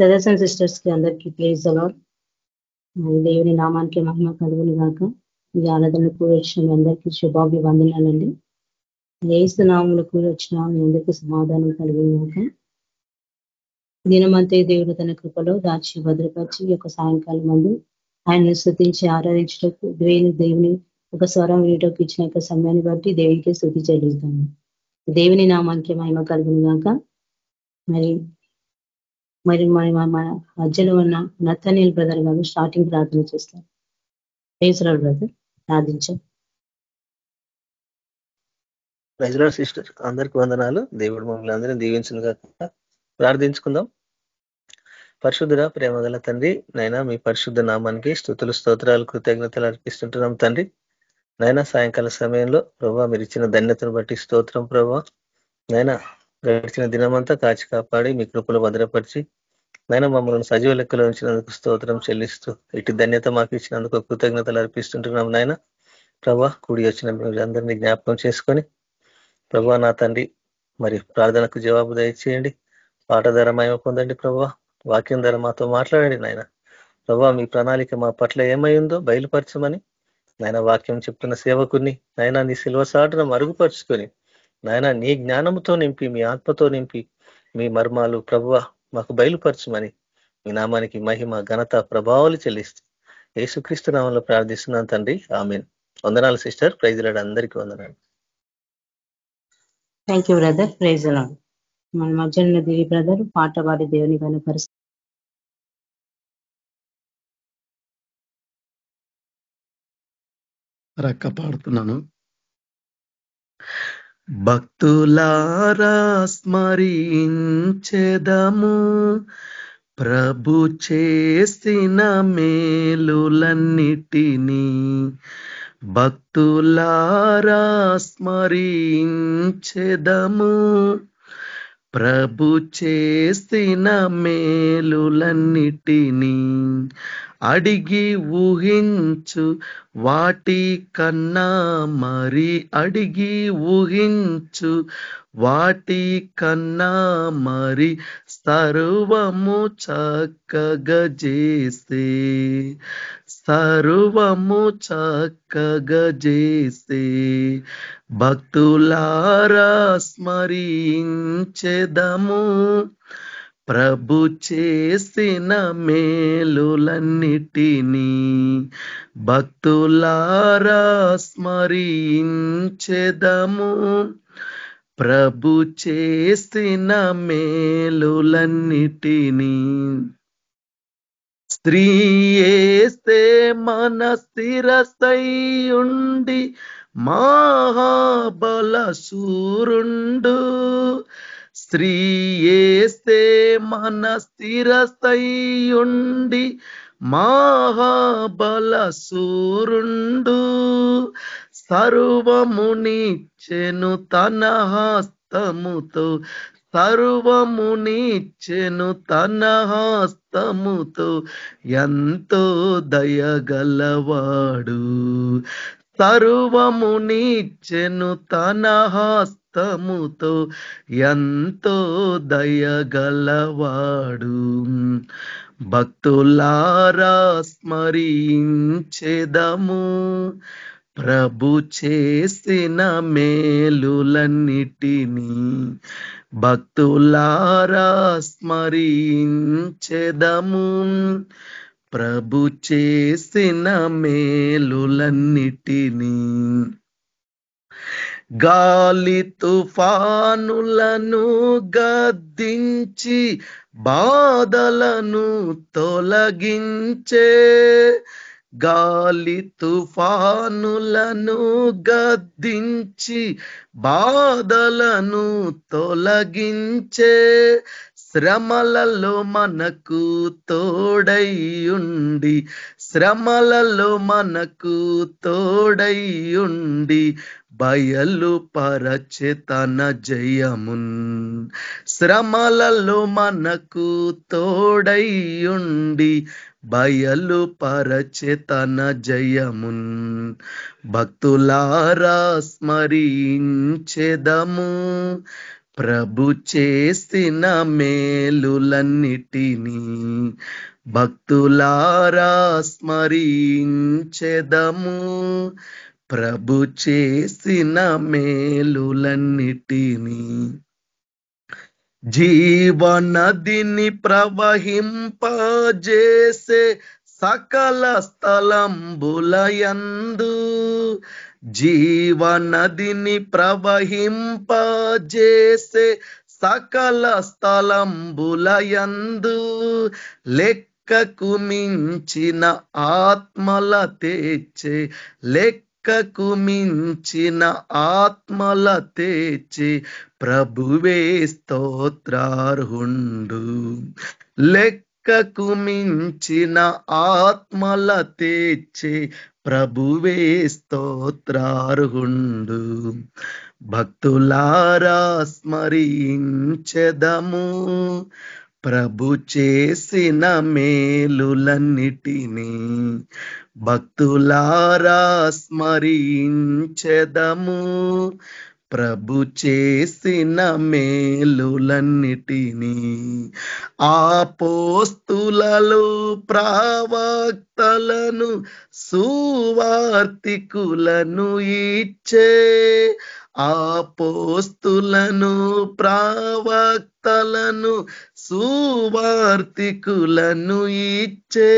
Brothers and సిస్టర్స్కి అందరికీ pledge అలాడ్ దేవుని నామానికి మహిమ కలుగుని గాక. ఈ ఆరాధన కూడా వచ్చిన అందరికీ శుభాభి వందనాలండి ఏసు నామములు కూడా వచ్చిన మీ అందరికీ సమాధానం కలిగిన కాక దినమంతే దేవుడు తన కృపలో దాచి భద్రపరిచి యొక్క సాయంకాలం మందు ఆయన్ని స్థుతించి ఆరాధించటకు దేవుని దేవుని ఒక స్వరం వినటకు ఇచ్చిన యొక్క సమయాన్ని బట్టి దేవునికి స్థుతి చెల్లిస్తాము. దేవుని నామానికి మహిమ కలుగును గాక. మరి మరి మన మధ్యలో ఉన్న నత్తనీల్ బ్రదర్ గారు స్టార్టింగ్ ప్రార్థన చేస్తారు. పేసరాడు బ్రదర్ ప్రార్థించాం. ప్రజల సిస్టర్ అందరికి వందనాలు. దేవుడు మమ్మల్ని అందరినీ దీవించిన కాక ప్రార్థించుకుందాం. పరిశుద్ధుడ ప్రేమగల తండ్రి నైనా మీ పరిశుద్ధ నామానికి స్థుతులు స్తోత్రాలు కృతజ్ఞతలు అర్పిస్తుంటున్నాం తండ్రి. నైనా సాయంకాల సమయంలో ప్రభావ మీరు ఇచ్చిన ధన్యతను బట్టి స్తోత్రం ప్రభావ నైనా గడిచిన దినమంతా కాచి కాపాడి మీ కృపలు భద్రపరిచి నైనా మమ్మల్ని సజీవ లెక్కలో ఉంచినందుకు స్తోత్రం చెల్లిస్తూ ఇటు ధన్యత మాకు ఇచ్చినందుకు కృతజ్ఞతలు అర్పిస్తుంటున్నాం నాయన. ప్రభా కూడి వచ్చిన అందరినీ జ్ఞాపకం చేసుకొని ప్రభా నా తండ్రి మరి ప్రార్థనకు జవాబు దయచేయండి. పాట ధర పొందండి ప్రభా. వాక్యం ధర మాతో మాట్లాడండి నాయన. ప్రభా మీ ప్రణాళిక మా పట్ల ఏమైందో బయలుపరచమని నాయన వాక్యం చెప్తున్న సేవకుని నాయన నీ సిల్వ సాటును మరుగుపరుచుకొని నాయన నీ జ్ఞానంతో నింపి మీ ఆత్మతో నింపి మీ మర్మాలు ప్రభువ మాకు బయలుపరచమని మీ నామానికి మహిమ ఘనత ప్రభావాలు చెల్లిస్తూ యేసుక్రీస్తు నామంలో ప్రార్థిస్తున్నాను తండ్రి. ఆమెన్. వందనాలు సిస్టర్. ప్రైజ్లాడు అందరికీ వందనాలు. థ్యాంక్ యూ బ్రదర్ ప్రైజ్ మన మధ్య దేవి బ్రదర్ పాట పాడి దేవుని కనపరుస్తారు రక్క పాడుతున్నాను భక్తులారా స్మరించెదము. ప్రభు చేసిన మేలులన్నిటినీ భక్తులారా స్మరించెదము. ప్రభు చేసిన మేలులన్నిటినీ అడిగి ఊహించు వాటి కన్నా మరి అడిగి ఊహించు వాటి కన్నా మరి సర్వము చక్కగా చేస్తే సర్వము చక్కగా చేస్తే భక్తులారా స్మరించెదము. ప్రభు చేసిన మేలులన్నిటినీ భక్తులారా స్మరించెదము. ప్రభు చేసిన మేలులన్నిటినీ స్త్రీ ఏస్తే మన స్థిరస్థయుండి మహాబల సూరుండు స్త్రీ ఏస్తే మన స్థిరస్థయుండి మహాబల సూరుండు సర్వమునిచ్చెను తన హస్తముతో సర్వమునిచ్చెను తన హస్తముతో ఎంతో దయగలవాడు. సర్వమునిచ్చెను తన హస్తముతో ఎంతో దయగలవాడు. భక్తులారా స్మరించెదము. ప్రభు చేసిన మేలులన్నిటినీ భక్తులారా స్మరించెదము. ప్రభు చేసిన మేలులన్నిటినీ గాలి తుఫానులను గద్దించి బాధలను తొలగించే గాలి తుఫానులను గద్దించి బాధలను తొలగించే శ్రమలలో మనకు తోడైయుండి శ్రమలలో మనకు తోడైయుండి బయలు పరచెతన జయమున్. శ్రమలలో మనకు తోడైయుండి బయలు పరచెతన జయమున్. భక్తులారా స్మరించెదము. ప్రభు చేసిన మేలులన్నిటినీ భక్తులారా స్మరించెదము. ప్రభు చేసిన మేలులన్నిటినీ జీవనదిని ప్రవహింపజేసే సకల స్థలంబులయందు జీవనదిని ప్రవహింపజేసే సకల స్థలంబులయందు లెక్కకు మించిన ఆత్మల తెచ్చే లెక్కకు మించిన ఆత్మల తెచ్చే ప్రభువే స్తోత్రార్హుండు. లెక్కకు మించిన ఆత్మల తెచ్చే ప్రభువే స్తోత్రార్హుండు. భక్తులారా స్మరించెదము. ప్రభు చేసిన మేలులన్నిటినీ భక్తులారా స్మరించెదము. ప్రభు చేసిన మేలులన్నిటినీ ఆ పోస్తులలో ప్రావక్తలను సువార్తికులను ఇచ్చే ఆపోస్తులను ప్రావక్తలను సువార్తికులను ఇచ్చే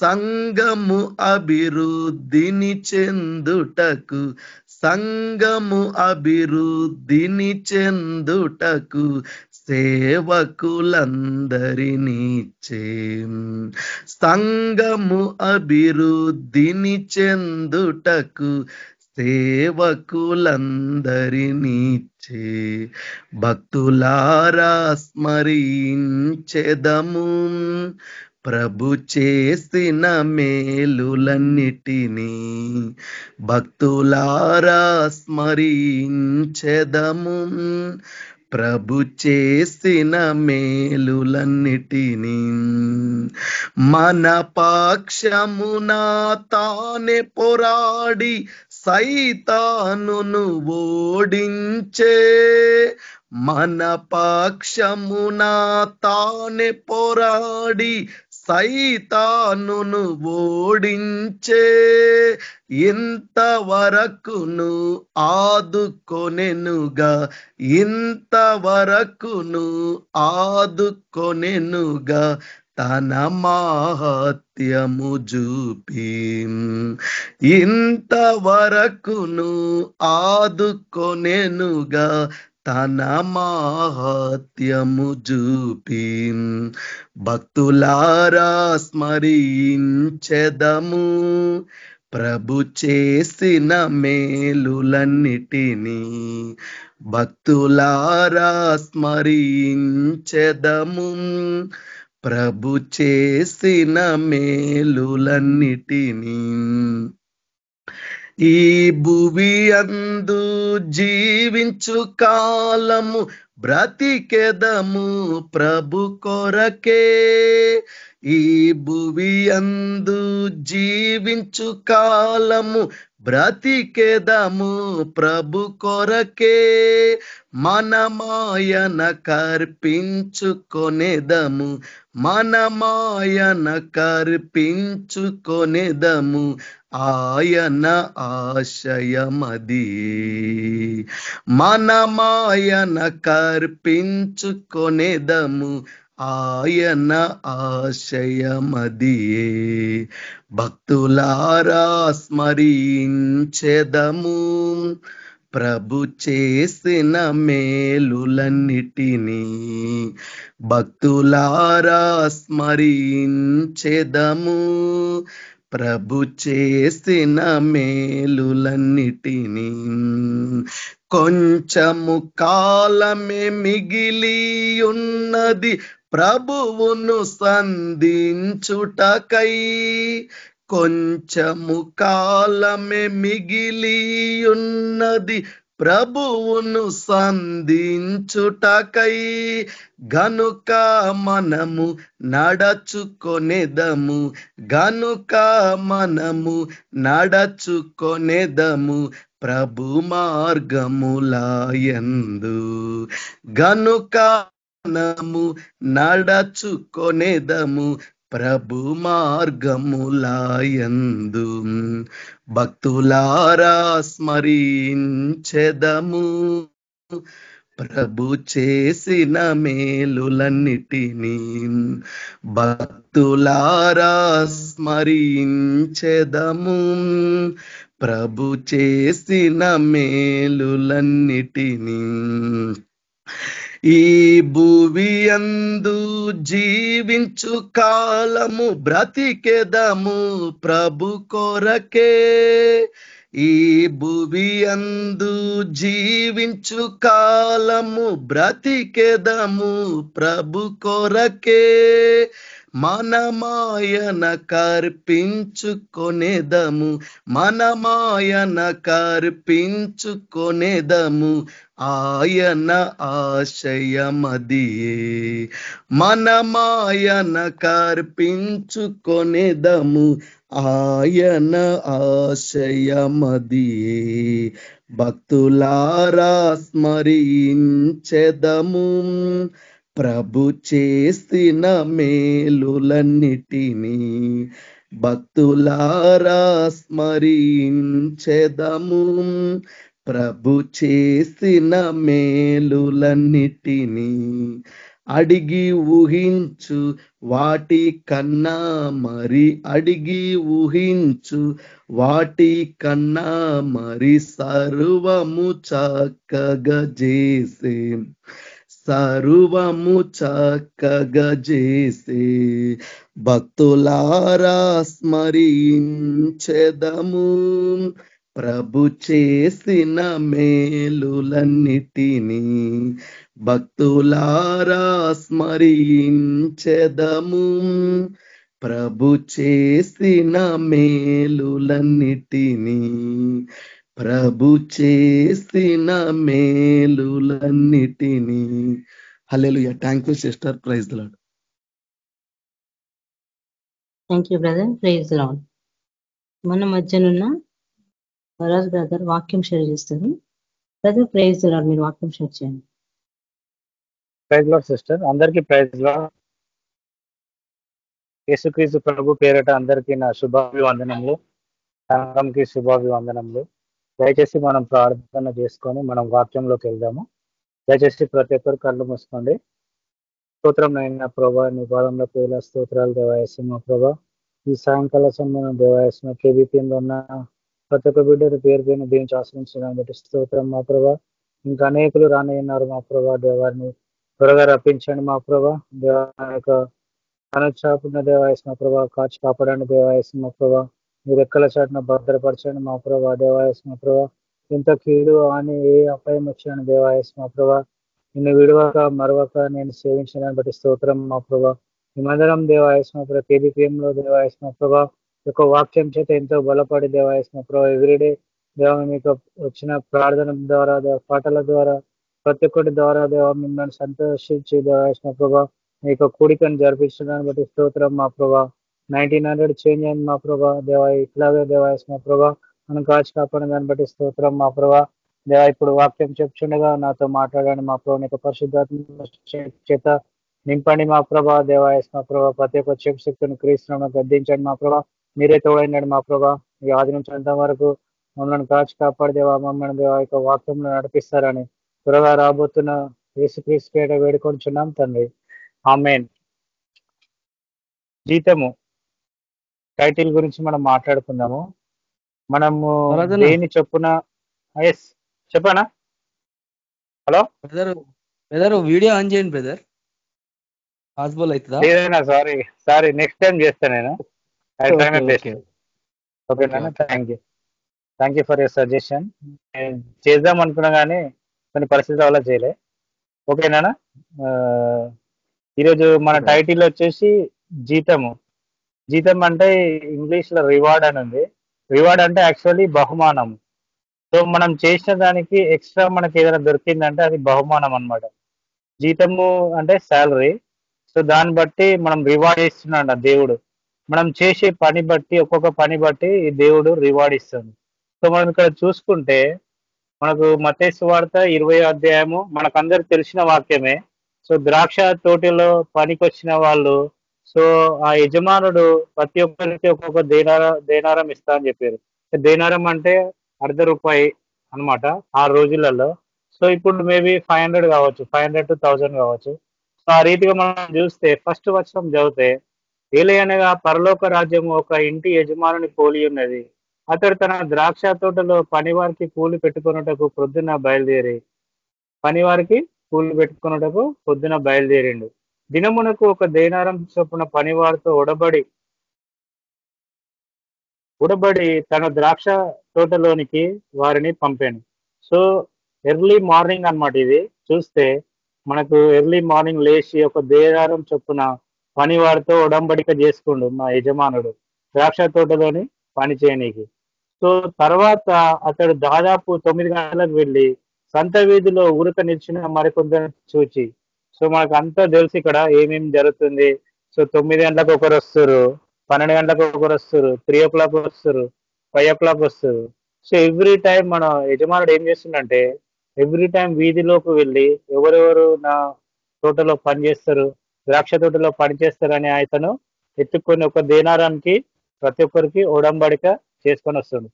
సంగము అభివృద్ధిని చెందుటకు సంగము అభివృద్ధిని చెందుటకు సేవకులందరినీచే. సంగము అభివృద్ధిని చెందుటకు సేవకులందరినీచే. భక్తులారా స్మరించెదము. ప్రభు చేసిన మేలులన్నిటినీ భక్తులారా స్మరించెదము. ప్రభు చేసిన మేలులన్నిటినీ మన పాక్షమున తానే పోరాడి సైతానును ఓడించే మన పాక్షమున తానే పోరాడి సైతానును ఓడించే ఇంతవరకును ఆదుకొనెనుగా ఇంతవరకును ఆదుకొనెనుగా తన మాహత్యము చూపి. ఇంతవరకును ఆదుకొనెనుగా తన మాహాత్యము చూపి భక్తులారా స్మరించెదము. ప్రభు చేసిన మేలులన్నిటినీ భక్తులారా స్మరించెదము. ప్రభు చేసిన మేలులన్నిటినీ ఈ భువి అందు జీవించు కాలము బ్రతికెదము ప్రభు కొరకే. ఈ భువి అందు జీవించు కాలము బ్రతికెదము ప్రభు కొరకే. మనమాయన కర్పించుకొనేదము మనమాయన కర్పించుకొనేదము ఆయన ఆశయమది. మనమాయన కర్పించుకొనేదము ఆయన ఆశయమది. భక్తులారా స్మరించెదము ప్రభు చేసిన మేలులన్నిటినీ. భక్తులారా స్మరించెదము ప్రభు చేసిన మేలులన్నిటినీ కొంచెము కాలమే మిగిలి ఉన్నది ప్రభువును సంధించుటకై. కొంచెము కాలమే మిగిలి ఉన్నది ప్రభువును సంధించుటకై గనుక మనము నడచుకొనేదము గనుక మనము నడచుకొనేదము ప్రభు మార్గములాయందు గనుక మనము నడచుకొనేదము ప్రభు మార్గములాయందు భక్తులారా స్మరించెదము. ప్రభు చేసిన మేలులన్నిటినీ భక్తులారా స్మరించెదము. ప్రభు చేసిన మేలులన్నిటినీ ఈ భూమి అందు జీవించు కాలము బ్రతికెదము ప్రభు కొరకే. ఈ భూమి అందు జీవించు కాలము బ్రతికెదము ప్రభు కొరకే. మనమాయన కర్పించుకొనేదము మనమాయన కర్పించుకొనేదము ఆయన ఆశయమదియే. మనమాయన కర్పించుకొనేదము ఆయన ఆశయమదియే. భక్తులారా స్మరించెదము ప్రభు చేసిన మేలులన్నిటినీ భక్తులారా స్మరించెదము. ప్రభు చేసిన మేలులన్నిటినీ అడిగి ఊహించు వాటి కన్నా మరి అడిగి ఊహించు వాటి కన్నా మరి సర్వము చక్కగా చేసే సర్వము చక్కగా చేసే భక్తులారా స్మరించెదము. ప్రభు చేసిన మేలులన్నిటినీ భక్తులారా స్మరించెదము. ప్రభు చేసిన మేలులన్నిటినీ ప్రభు చేసిన మేలులన్నిటినీ. Hallelujah thank you sister praise lord thank you brother praise lord మన మధ్యనున్న వరాజ్ బ్రదర్ వాక్యం షేర్ చేస్తారు. బ్రదర్ ప్రైజ్ లాడ్ మీరు వాక్యం షేర్ చేయండి. ప్రైజ్ లాడ్ సిస్టర్ అందరికీ ప్రైజ్ లాడ్ యేసుక్రీస్తు ప్రభు పేరట అందరికీ నా శుభాభివందనములు. సంఘంకి శుభాభివందనములు. దయచేసి మనం ప్రార్థన చేసుకొని మనం వాక్యంలోకి వెళ్దాము. దయచేసి ప్రతి ఒక్కరు కళ్ళు మూసుకోండి. స్తోత్రం నైనా ప్రభా నీ పాదంలో పేల స్తోత్రాలు దేవాయసింహ ప్రభా. ఈ సాయంకాల సమయం దేవాయసింహ కేబీపీఎంలో ఉన్న ప్రతి ఒక్క బిడ్డను పేరు పైన దీనికి ఆశ్రయించడం బట్టి స్తోత్రం మా ప్రభా. ఇంకా అనేకులు రానయ్యన్నారు మా ప్రభా. దేవారిని త్వరగా రప్పించండి మా ప్రభా. దేవా యొక్క అనుచాపున్న దేవాయసింహ ప్రభా. కాచి కాపాడండి దేవాయసింహ ప్రభా. మీరు ఎక్కల చాటున భద్రపరచండి మా ప్రభా దేవాయసం ప్రభా. ఇంత కీడు అని ఏ అపాయం వచ్చాను దేవాయసం ప్రభా. నిన్ను విడవక మరవక నేను సేవించడానికి బట్టి స్తోత్రం మా ప్రభా. హిమందరం దేవాయస్మ ప్రభా కేబిపిఎంలో ప్రభా. యొక్క వాక్యం చేత ఎంతో బలపడి దేవాయస్మ ప్రభా. ఎవ్రీడే దేవ మీకు వచ్చిన ప్రార్థన ద్వారా పాటల ద్వారా ప్రతి ఒక్కటి ద్వారా దేవ మిమ్మల్ని సంతోషించి దేవాయస్మ ప్రభా. మీ యొక్క కూడికను జరిపించడానికి బట్టి స్తోత్రం మా ప్రభా. నైన్టీన్ హండ్రెడ్ చేంజ్ అయింది మా ప్రభా. దేవ ఇట్లాగే దేవాయస్మ ప్రభా. మనం కాచి కాపాడిన దాన్ని బట్టి స్తోత్రం మా ప్రభా. దేవా ఇప్పుడు వాక్యం చెప్తుండగా నాతో మాట్లాడండి మా ప్రభు. నీకు పరిశుద్ధాత్మ చేత నింపండి మా ప్రభా. దేవాయస్ మా ప్రభా. ప్రతి ఒక్క చెప్ శక్తిని క్రీస్తులను గద్దించండి మా ప్రభా. మీరే తోడైనాడు మా ప్రభా. ఈ ఆది నుంచి అంత వరకు మమ్మల్ని కాచి కాపాడు దేవా మమ్మల్ని దేవా యొక్క వాక్యంలో నడిపిస్తారని త్వరగా రాబోతున్న యేసుక్రీస్తు పేట వేడుకొంచున్నాం తండ్రి. ఆమెన్. జీతము. టైటిల్ గురించి మనం మాట్లాడుకుందాము. మనము. దేని చొప్పున ఎస్ చెప్పానా? Hello? Brother brother video on చేయండి బ్రదర్. పాసిబుల్ అవుతుందా? లేదన్నా సారీ సారీ నెక్స్ట్ టైం చేస్తా నేను. ఓకేనా. Thank you thank you for your suggestion చేద్దాం అనుకున్నా కానీ కొన్ని పరిస్థితుల వల్ల చేయలే. ఓకేనా ఈరోజు మన. టైటిల్ వచ్చేసి జీతము. జీతం అంటే ఇంగ్లీష్లో రివార్డ్ అని ఉంది. రివార్డ్ అంటే యాక్చువల్లీ బహుమానం సో మనం చేసిన దానికి ఎక్స్ట్రా మనకి ఏదైనా దొరికిందంటే అది బహుమానం అన్నమాట. జీతము అంటే శాలరీ సో దాన్ని బట్టి మనం రివార్డ్ ఇస్తున్నాడు దేవుడు. మనం చేసే పని బట్టి ఒక్కొక్క పని బట్టి ఈ దేవుడు రివార్డ్ ఇస్తుంది సో మనం ఇక్కడ చూసుకుంటే మనకు మతేసు వార్త ఇరవై అధ్యాయము మనకందరు తెలిసిన వాక్యమే. సో ద్రాక్ష తోటలో పనికొచ్చిన వాళ్ళు సో ఆ యజమానుడు ప్రతి ఒక్కరికి ఒక్కొక్క దేనార దేనారం ఇస్తా అని చెప్పారు. దేనారం అంటే అర్ధ రూపాయి అన్నమాట ఆ రోజులలో. సో ఇప్పుడు మేబీ ఫైవ్ హండ్రెడ్ కావచ్చు ఫైవ్ హండ్రెడ్ టు థౌజండ్ కావచ్చు. సో ఆ రీతిగా మనం చూస్తే ఫస్ట్ వర్షం చదివితే ఏలయనగా పరలోక రాజ్యం ఒక ఇంటి యజమానుని పోలి ఉన్నది. అతడు తన ద్రాక్ష తోటలో పనివారికి కూలి పెట్టుకున్నటకు పొద్దున బయలుదేరి పనివారికి కూలి పెట్టుకున్నటకు పొద్దున బయలుదేరిండు. దినమునకు ఒక దేనారం చొప్పున పనివారితో ఉడబడి ఉడబడి తన ద్రాక్ష తోటలోనికి వారిని పంపాను. సో ఎర్లీ మార్నింగ్ అన్నమాట ఇది. చూస్తే మనకు ఎర్లీ మార్నింగ్ లేచి ఒక దేనారం చొప్పున పని వారితో ఉడంబడిక చేసుకుండు మా యజమానుడు. ద్రాక్ష తోటలోని పని చేయనీకి. సో తర్వాత అతడు దాదాపు తొమ్మిది గంటలకు వెళ్ళి సంత వీధిలో ఉరక నిలిచిన మరికొందరు చూచి సో మనకు అంతా తెలుసు ఇక్కడ ఏమేమి జరుగుతుంది. సో తొమ్మిది గంటలకు ఒకరు వస్తారు. పన్నెండు గంటలకు ఒకరు వస్తారు. త్రీ ఓ క్లాక్ వస్తారు. ఫైవ్ ఓ క్లాక్ వస్తారు. సో ఎవ్రీ టైం మన యజమానుడు ఏం చేస్తుండంటే ఎవ్రీ టైం వీధిలోకి వెళ్ళి ఎవరెవరు నా తోటలో పని చేస్తారు ద్రాక్ష తోటలో పని చేస్తారని అతను ఎత్తుకొని ఒక దేనారానికి ప్రతి ఒక్కరికి ఉడంబడిక చేసుకొని వస్తుండు.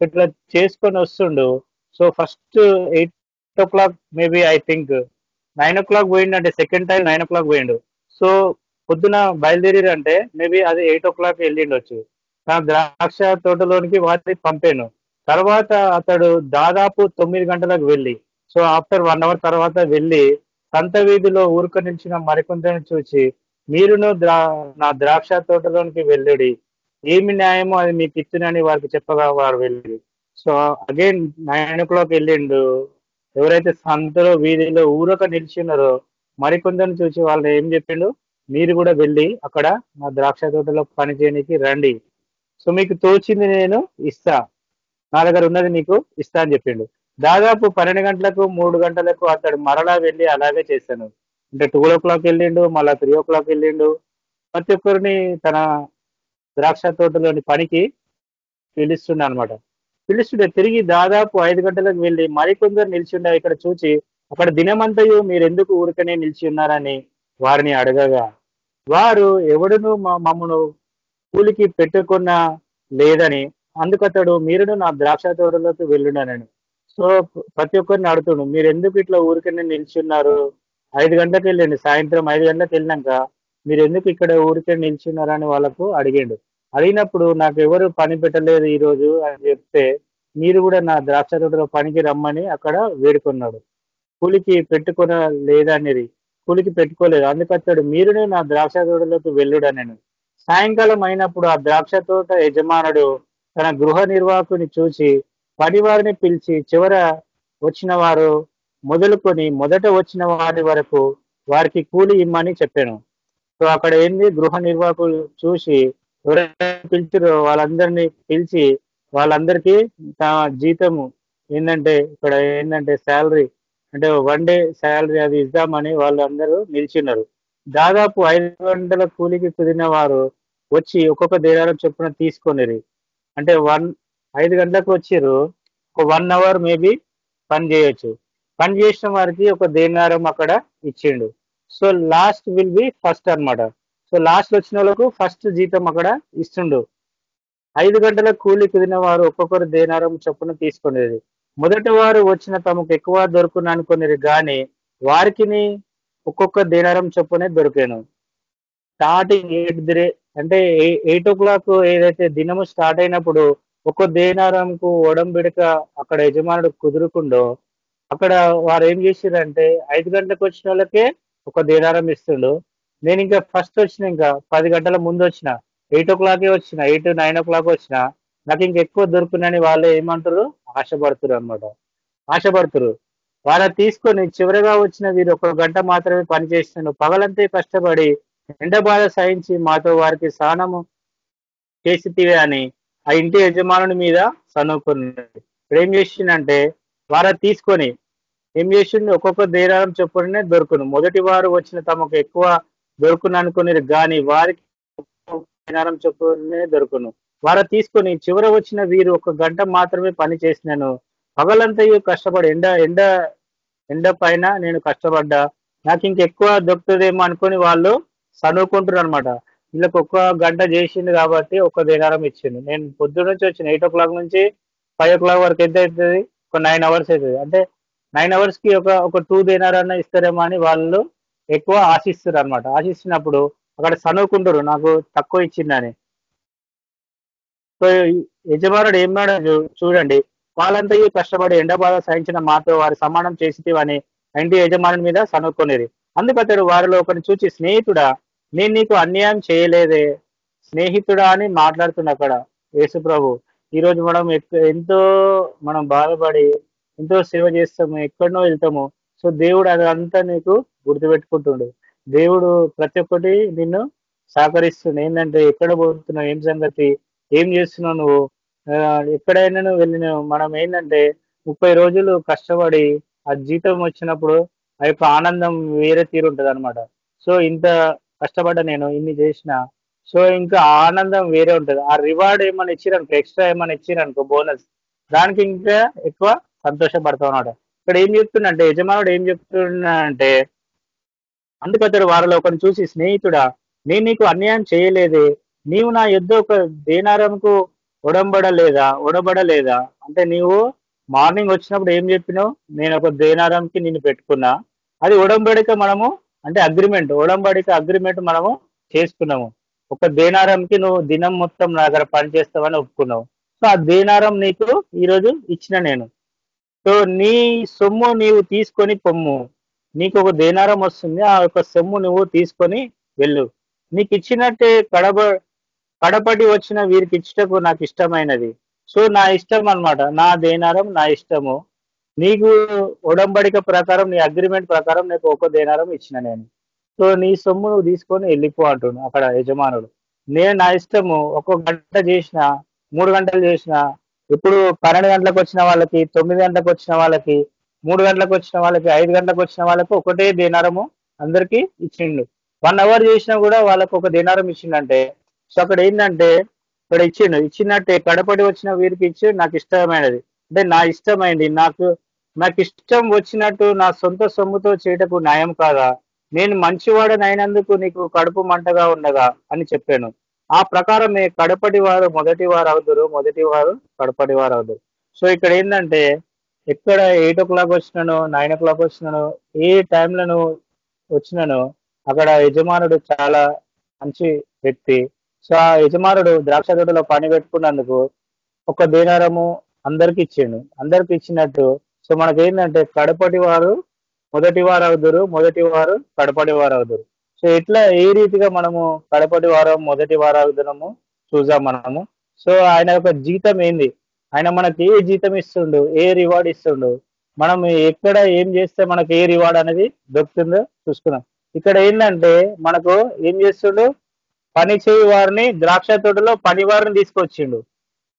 ఇట్లా చేసుకొని వస్తుండు. So first eight o'clock maybe I think nine o'clock పోయిండు అంటే second time nine o'clock పోయిండు. సో పొద్దున బయలుదేరి అంటే మేబీ అది ఎయిట్ ఓ క్లాక్ వెళ్ళిండొచ్చు. నా ద్రాక్ష తోటలోనికి వాటిని పంపాను. తర్వాత అతడు దాదాపు తొమ్మిది గంటలకు వెళ్ళి సో ఆఫ్టర్ వన్ అవర్ తర్వాత వెళ్ళి సంత వీధిలో ఊరుక నిలిచిన మరికొందరిని చూసి మీరును ద్రా నా ద్రాక్ష తోటలోనికి వెళ్ళడి. ఏమి న్యాయమో అది మీకు ఇచ్చునని వారికి చెప్పగా వారు వెళ్ళి so again nine o'clock వెళ్ళిండు. ఎవరైతే సంతలో వీధిలో ఊరక నిలిచినారో మరికొందరిని చూసి వాళ్ళు ఏం చెప్పిండు? మీరు కూడా వెళ్ళి అక్కడ నా ద్రాక్ష తోటలో పని చేయడానికి రండి. సో మీకు తోచింది నేను ఇస్తా. నా దగ్గర ఉన్నది నీకు ఇస్తా అని చెప్పిండు. దాదాపు పన్నెండు గంటలకు మూడు గంటలకు అతడు మరలా వెళ్ళి అలాగే చేశాను అంటే టూ ఓ క్లాక్ వెళ్ళిండు మళ్ళా త్రీ ఓ క్లాక్ వెళ్ళిండు. ప్రతి ఒక్కరిని తన ద్రాక్ష తోటలోని పనికి పిలుస్తుండ అనమాట పిలుస్తుండే తిరిగి దాదాపు ఐదు గంటలకు వెళ్ళి మరికొందరు నిలిచి ఉన్నారు ఇక్కడ చూచి అక్కడ దినమంతయు మీరు ఎందుకు ఊరికనే నిలిచి ఉన్నారని వారిని అడగగా వారు ఎవడును మా మమ్మను కూలికి పెట్టుకున్న లేదని అందుకతడు మీరును నా ద్రాక్ష తోటలోకి వెళ్ళున్నానని సో ప్రతి ఒక్కరిని అడుగుతుండు మీరు ఎందుకు ఇట్లా ఊరికనే నిల్చున్నారు ఐదు గంటలకు వెళ్ళండి సాయంత్రం ఐదు గంటలకు వెళ్ళినాక మీరు ఎందుకు ఇక్కడ ఊరికే నిల్చున్నారని వాళ్ళకు అడిగిండు. అడిగినప్పుడు నాకు ఎవరు పని పెట్టలేదు ఈ రోజు అని చెప్తే మీరు కూడా నా ద్రాక్ష తోటలో పనికి రమ్మని అక్కడ వేడుకున్నాడు. కూలికి పెట్టుకున్న లేదనేది. కూలికి పెట్టుకోలేదు. అందుకచ్చాడు మీరునే నా ద్రాక్ష తోటలోకి వెళ్ళుడా నేను. సాయంకాలం అయినప్పుడు ఆ ద్రాక్ష తోట యజమానుడు తన గృహ నిర్వాహకుని చూసి పనివారిని పిలిచి చివర వచ్చిన వారు మొదలుకొని మొదట వచ్చిన వారి వరకు వారికి కూలి ఇమ్మని చెప్పాను. సో అక్కడ ఏంది? గృహ నిర్వాహకులు చూసి ఎవరైతే పిలిచారో వాళ్ళందరినీ పిలిచి వాళ్ళందరికీ తమ జీతము ఏంటంటే ఇక్కడ ఏంటంటే శాలరీ అంటే వన్ డే శాలరీ అది ఇద్దామని వాళ్ళందరూ నిలిచిన్నారు. దాదాపు ఐదు గంటల కూలికి కుదిరిన వారు వచ్చి ఒక్కొక్క దేరాల చొప్పున తీసుకొనిరి. అంటే వన్ ఐదు గంటలకు వచ్చారు ఒక వన్ అవర్ మేబీ పని చేయొచ్చు. పని చేసిన వారికి ఒక దేనారం అక్కడ ఇచ్చిండు. So last will be first అన్నమాట. సో లాస్ట్ వచ్చిన వాళ్ళకు ఫస్ట్ జీతం అక్కడ ఇస్తుండు. ఐదు గంటల కూలి కుదిరిన వారు ఒక్కొక్కరు దేనారం చొప్పున తీసుకునేది. మొదటి వారు వచ్చిన తమకు ఎక్కువ దొరుకును అనుకునేది కానీ వారికి ఒక్కొక్క దేనారం చొప్పునే దొరికాను. స్టార్టింగ్ ఎయిట్ దిరే అంటే ఎయిట్ ఓ క్లాక్ ఏదైతే దినము స్టార్ట్ అయినప్పుడు ఒక్క దేనారంకు ఒడంబిడక అక్కడ యజమానుడు కుదురుకుండో అక్కడ వారు ఏం చేసిరంటే ఐదు గంటలకు వచ్చిన వాళ్ళకే ఒక దేనారం ఇస్తుండు. నేను ఇంకా ఫస్ట్ వచ్చిన ఇంకా పది గంటల ముందు వచ్చిన ఎయిట్ ఓ క్లాకే వచ్చిన ఎయిట్ నైన్ ఓ క్లాక్ వచ్చిన. నాకు ఇంకా ఎక్కువ దొరుకునని వాళ్ళు ఏమంటారు ఆశపడుతురు అనమాట ఆశపడుతురు వాళ్ళ తీసుకొని చివరిగా వచ్చిన వీరు ఒక గంట మాత్రమే పని పగలంతే కష్టపడి ఎండ బాధ సహించి మాతో వారికి స్నానము చేసితివే అని ఆ ఇంటి యజమానుని మీద సనుకున్నాడు ఇప్పుడు ఏం చేసిండంటే వారు తీసుకొని ఏం చేసిండు? ఒక్కొక్క దేరారం చెప్పుడనే దొరుకును. మొదటి వారు వచ్చిన తమకు ఎక్కువ దొరుకును అనుకునేది కానీ వారికి దేనారం చొప్పునే దొరుకును. వారు తీసుకొని చివర వచ్చిన వీరు ఒక గంట మాత్రమే పని చేసినాను. పగలంతయు కష్టపడి ఎండ ఎండ ఎండ పైన నేను కష్టపడ్డా. నాకు ఇంకెక్కువ దొరుకుతుందేమో అనుకొని వాళ్ళు చదువుకుంటారు అనమాట వీళ్ళకి ఒక్క గంట చేసిండు కాబట్టి ఒక్క దినారం ఇచ్చిండు. నేను పొద్దున్న నుంచి వచ్చిన ఎయిట్ ఓ క్లాక్ నుంచి ఫైవ్ ఓ క్లాక్ వరకు ఎంత అవుతుంది ఒక నైన్ అవర్స్ అవుతుంది అంటే నైన్ అవర్స్కి ఒక ఒక టూ దినారన్న ఇస్తారేమో అని వాళ్ళు ఎక్కువ ఆశిస్తారు అనమాట ఆశిస్తున్నప్పుడు అక్కడ చనువుకుంటారు నాకు తక్కువ ఇచ్చిందని సో యజమానుడు ఏం చూ- చూడండి వాళ్ళంతా ఈ కష్టపడి ఎండబాధ సహించిన మాతో వారి సమానం చేసివని ఇంటి యజమానుడి మీద సనుక్కునేది అందుకతడు వారిలో ఒకరిని చూచి స్నేహితుడా నేను నీకు అన్యాయం చేయలేదే. స్నేహితుడా అని మాట్లాడుతున్నా అక్కడ యేసు ప్రభు మనం ఎక్- ఎంతో మనం బాధపడి ఎంతో సేవ చేస్తాము ఎక్కడనో వెళ్తాము. సో దేవుడు అదంతా నీకు గుర్తుపెట్టుకుంటుండు. దేవుడు ప్రతి ఒక్కటి నిన్ను సహకరిస్తుంది ఏంటంటే ఎక్కడ పోతున్నావు ఏం సంగతి ఏం చేస్తున్నావు నువ్వు? ఎక్కడైనా నువ్వు వెళ్ళిన మనం ఏంటంటే ముప్పై రోజులు కష్టపడి ఆ జీతం వచ్చినప్పుడు ఆ యొక్క ఆనందం వేరే తీరు ఉంటుంది అనమాట సో ఇంత కష్టపడ్డా నేను ఇన్ని చేసిన. సో ఇంకా ఆనందం వేరే ఉంటుంది. ఆ రివార్డ్ ఏమైనా ఇచ్చిరనుకో ఎక్స్ట్రా ఏమైనా ఇచ్చిరనుకో బోనస్ దానికి ఇంకా ఎక్కువ సంతోషపడతా అన్నమాట. ఇక్కడ ఏం చెప్తున్నంటే యజమానుడు ఏం చెప్తున్నా అంటే అందుకతడు వారిలో ఒకరిని చూసి స్నేహితుడా నేను నీకు అన్యాయం చేయలేదే. నీవు నా యుద్ధ ఒక దేనారంకు ఉడంబడలేదా ఉడబడలేదా అంటే నీవు మార్నింగ్ వచ్చినప్పుడు ఏం చెప్పినావు? నేను ఒక దేనారంకి నిన్ను పెట్టుకున్నా. అది ఉడంబడిక మనము అంటే అగ్రిమెంట్ ఉడంబడిక అగ్రిమెంట్ మనము చేసుకున్నాము. ఒక దేనారంకి నువ్వు దినం మొత్తం నా దగ్గర పని చేస్తావని ఒప్పుకున్నావు. సో ఆ దేనారం నీకు ఈరోజు ఇచ్చిన నేను. సో నీ సొమ్ము నీవు తీసుకొని పొమ్ము. నీకు ఒక దేనారం వస్తుంది ఆ యొక్క సొమ్ము నువ్వు తీసుకొని వెళ్ళు. నీకు ఇచ్చినట్టే కడబ కడపటి వచ్చిన వీరికి ఇచ్చటకు నాకు ఇష్టమైనది. సో నా ఇష్టం అన్నమాట. నా దేనారం నా ఇష్టము. నీకు ఒడంబడిక ప్రకారం నీ అగ్రిమెంట్ ప్రకారం నీకు ఒక దేనారం ఇచ్చిన నేను. సో నీ సొమ్ము నువ్వు తీసుకొని వెళ్ళిపో అంటుండు అక్కడ యజమానుడు. నేను నా ఇష్టము ఒక గంట చేసిన మూడు గంటలు చేసిన ఇప్పుడు పన్నెండు గంటలకు వచ్చిన వాళ్ళకి తొమ్మిది గంటలకు వచ్చిన వాళ్ళకి మూడు గంటలకు వచ్చిన వాళ్ళకి ఐదు గంటలకు వచ్చిన వాళ్ళకి ఒకటే దేనారము అందరికి ఇచ్చిండు. వన్ అవర్ చేసినా కూడా వాళ్ళకు ఒక దేనారం ఇచ్చిండంటే సో అక్కడ ఏంటంటే ఇక్కడ ఇచ్చిండు. ఇచ్చినట్టే కడపడి వచ్చిన వీరికి ఇచ్చి నాకు ఇష్టమైనది. అంటే నా ఇష్టమైంది. నాకు నాకు ఇష్టం వచ్చినట్టు నా సొంత సొమ్ముతో చేయటకు న్యాయం కాదా? నేను మంచివాడని అయినందుకు నీకు కడుపు మంటగా ఉండగా అని చెప్పాను. ఆ ప్రకారమే కడపటి వారు మొదటి వారు అవుతారు మొదటి వారు కడపటి వారు అవుతారు సో ఇక్కడ ఏంటంటే ఎక్కడ ఎయిట్ ఓ క్లాక్ వచ్చినానో నైన్ ఓ క్లాక్ వచ్చినానో ఏ టైంలో నువ్వు వచ్చినాను అక్కడ యజమానుడు చాలా మంచి వ్యక్తి. సో ఆ యజమానుడు ద్రాక్ష తోటలో పని పెట్టుకున్నందుకు ఒక దేనారము అందరికి ఇచ్చిండు. అందరికి ఇచ్చినట్టు సో మనకి ఏంటంటే కడపటి వారు మొదటి వారు అవుదురు మొదటి వారు కడపటి వారు అవుదురు. సో ఇట్లా ఏ రీతిగా మనము కడపటి వారం మొదటి వారు అవుతున్నాము చూసాం మనము. సో ఆయన యొక్క జీతం ఏంది? ఆయన మనకి ఏ జీతం ఇస్తుండు ఏ రివార్డ్ ఇస్తుండు మనం ఎక్కడ ఏం చేస్తే మనకి ఏ రివార్డ్ అనేది దొరుకుతుందో చూసుకున్నాం ఇక్కడ ఏంటంటే మనకు ఏం చేస్తుండు? పని చేయి వారిని ద్రాక్ష తోటలో పనివారిని తీసుకొచ్చిండు.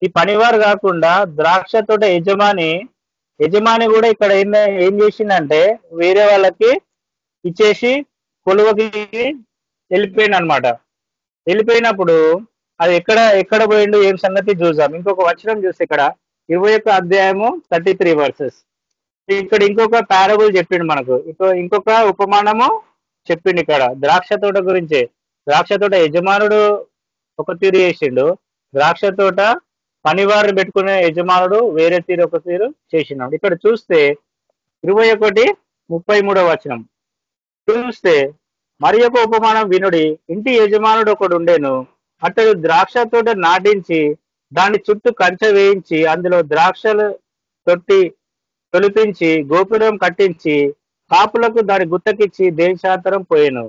ఈ పనివారు కాకుండా ద్రాక్ష తోట యజమాని యజమాని కూడా ఇక్కడ ఏం ఏం చేసిందంటే వేరే వాళ్ళకి ఇచ్చేసి కొలువకి వెళ్ళిపోయింది అనమాట వెళ్ళిపోయినప్పుడు అది ఎక్కడ ఎక్కడ పోయిండు ఏం సంగతి చూసాం ఇంకొక వచనం చూస్తే ఇక్కడ ఇరవై ఒక అధ్యాయము థర్టీ త్రీ వర్సెస్. ఇక్కడ ఇంకొక పారబుల్ చెప్పిండు మనకు. ఇంకో ఇంకొక ఉపమానము చెప్పిండు ఇక్కడ. ద్రాక్ష తోట గురించి. ద్రాక్ష తోట యజమానుడు ఒక తీరు చేసిండు. ద్రాక్ష తోట పనివారు పెట్టుకునే యజమానుడు వేరే తీరు ఒక తీరు చేసినాడు. ఇక్కడ చూస్తే ఇరవై ఒకటి ముప్పై మూడవ వచనం. చూస్తే మరి ఒక ఉపమానం వినుడి ఇంటి యజమానుడు ఒకడు ఉండేను అతడు ద్రాక్ష తోట నాటించి దాని చుట్టూ కంచె వేయించి అందులో ద్రాక్షలు తొట్టి తొలిపించి గోపురం కట్టించి కాపులకు దాని గుత్తకిచ్చి దేశాంతరం పోయాను.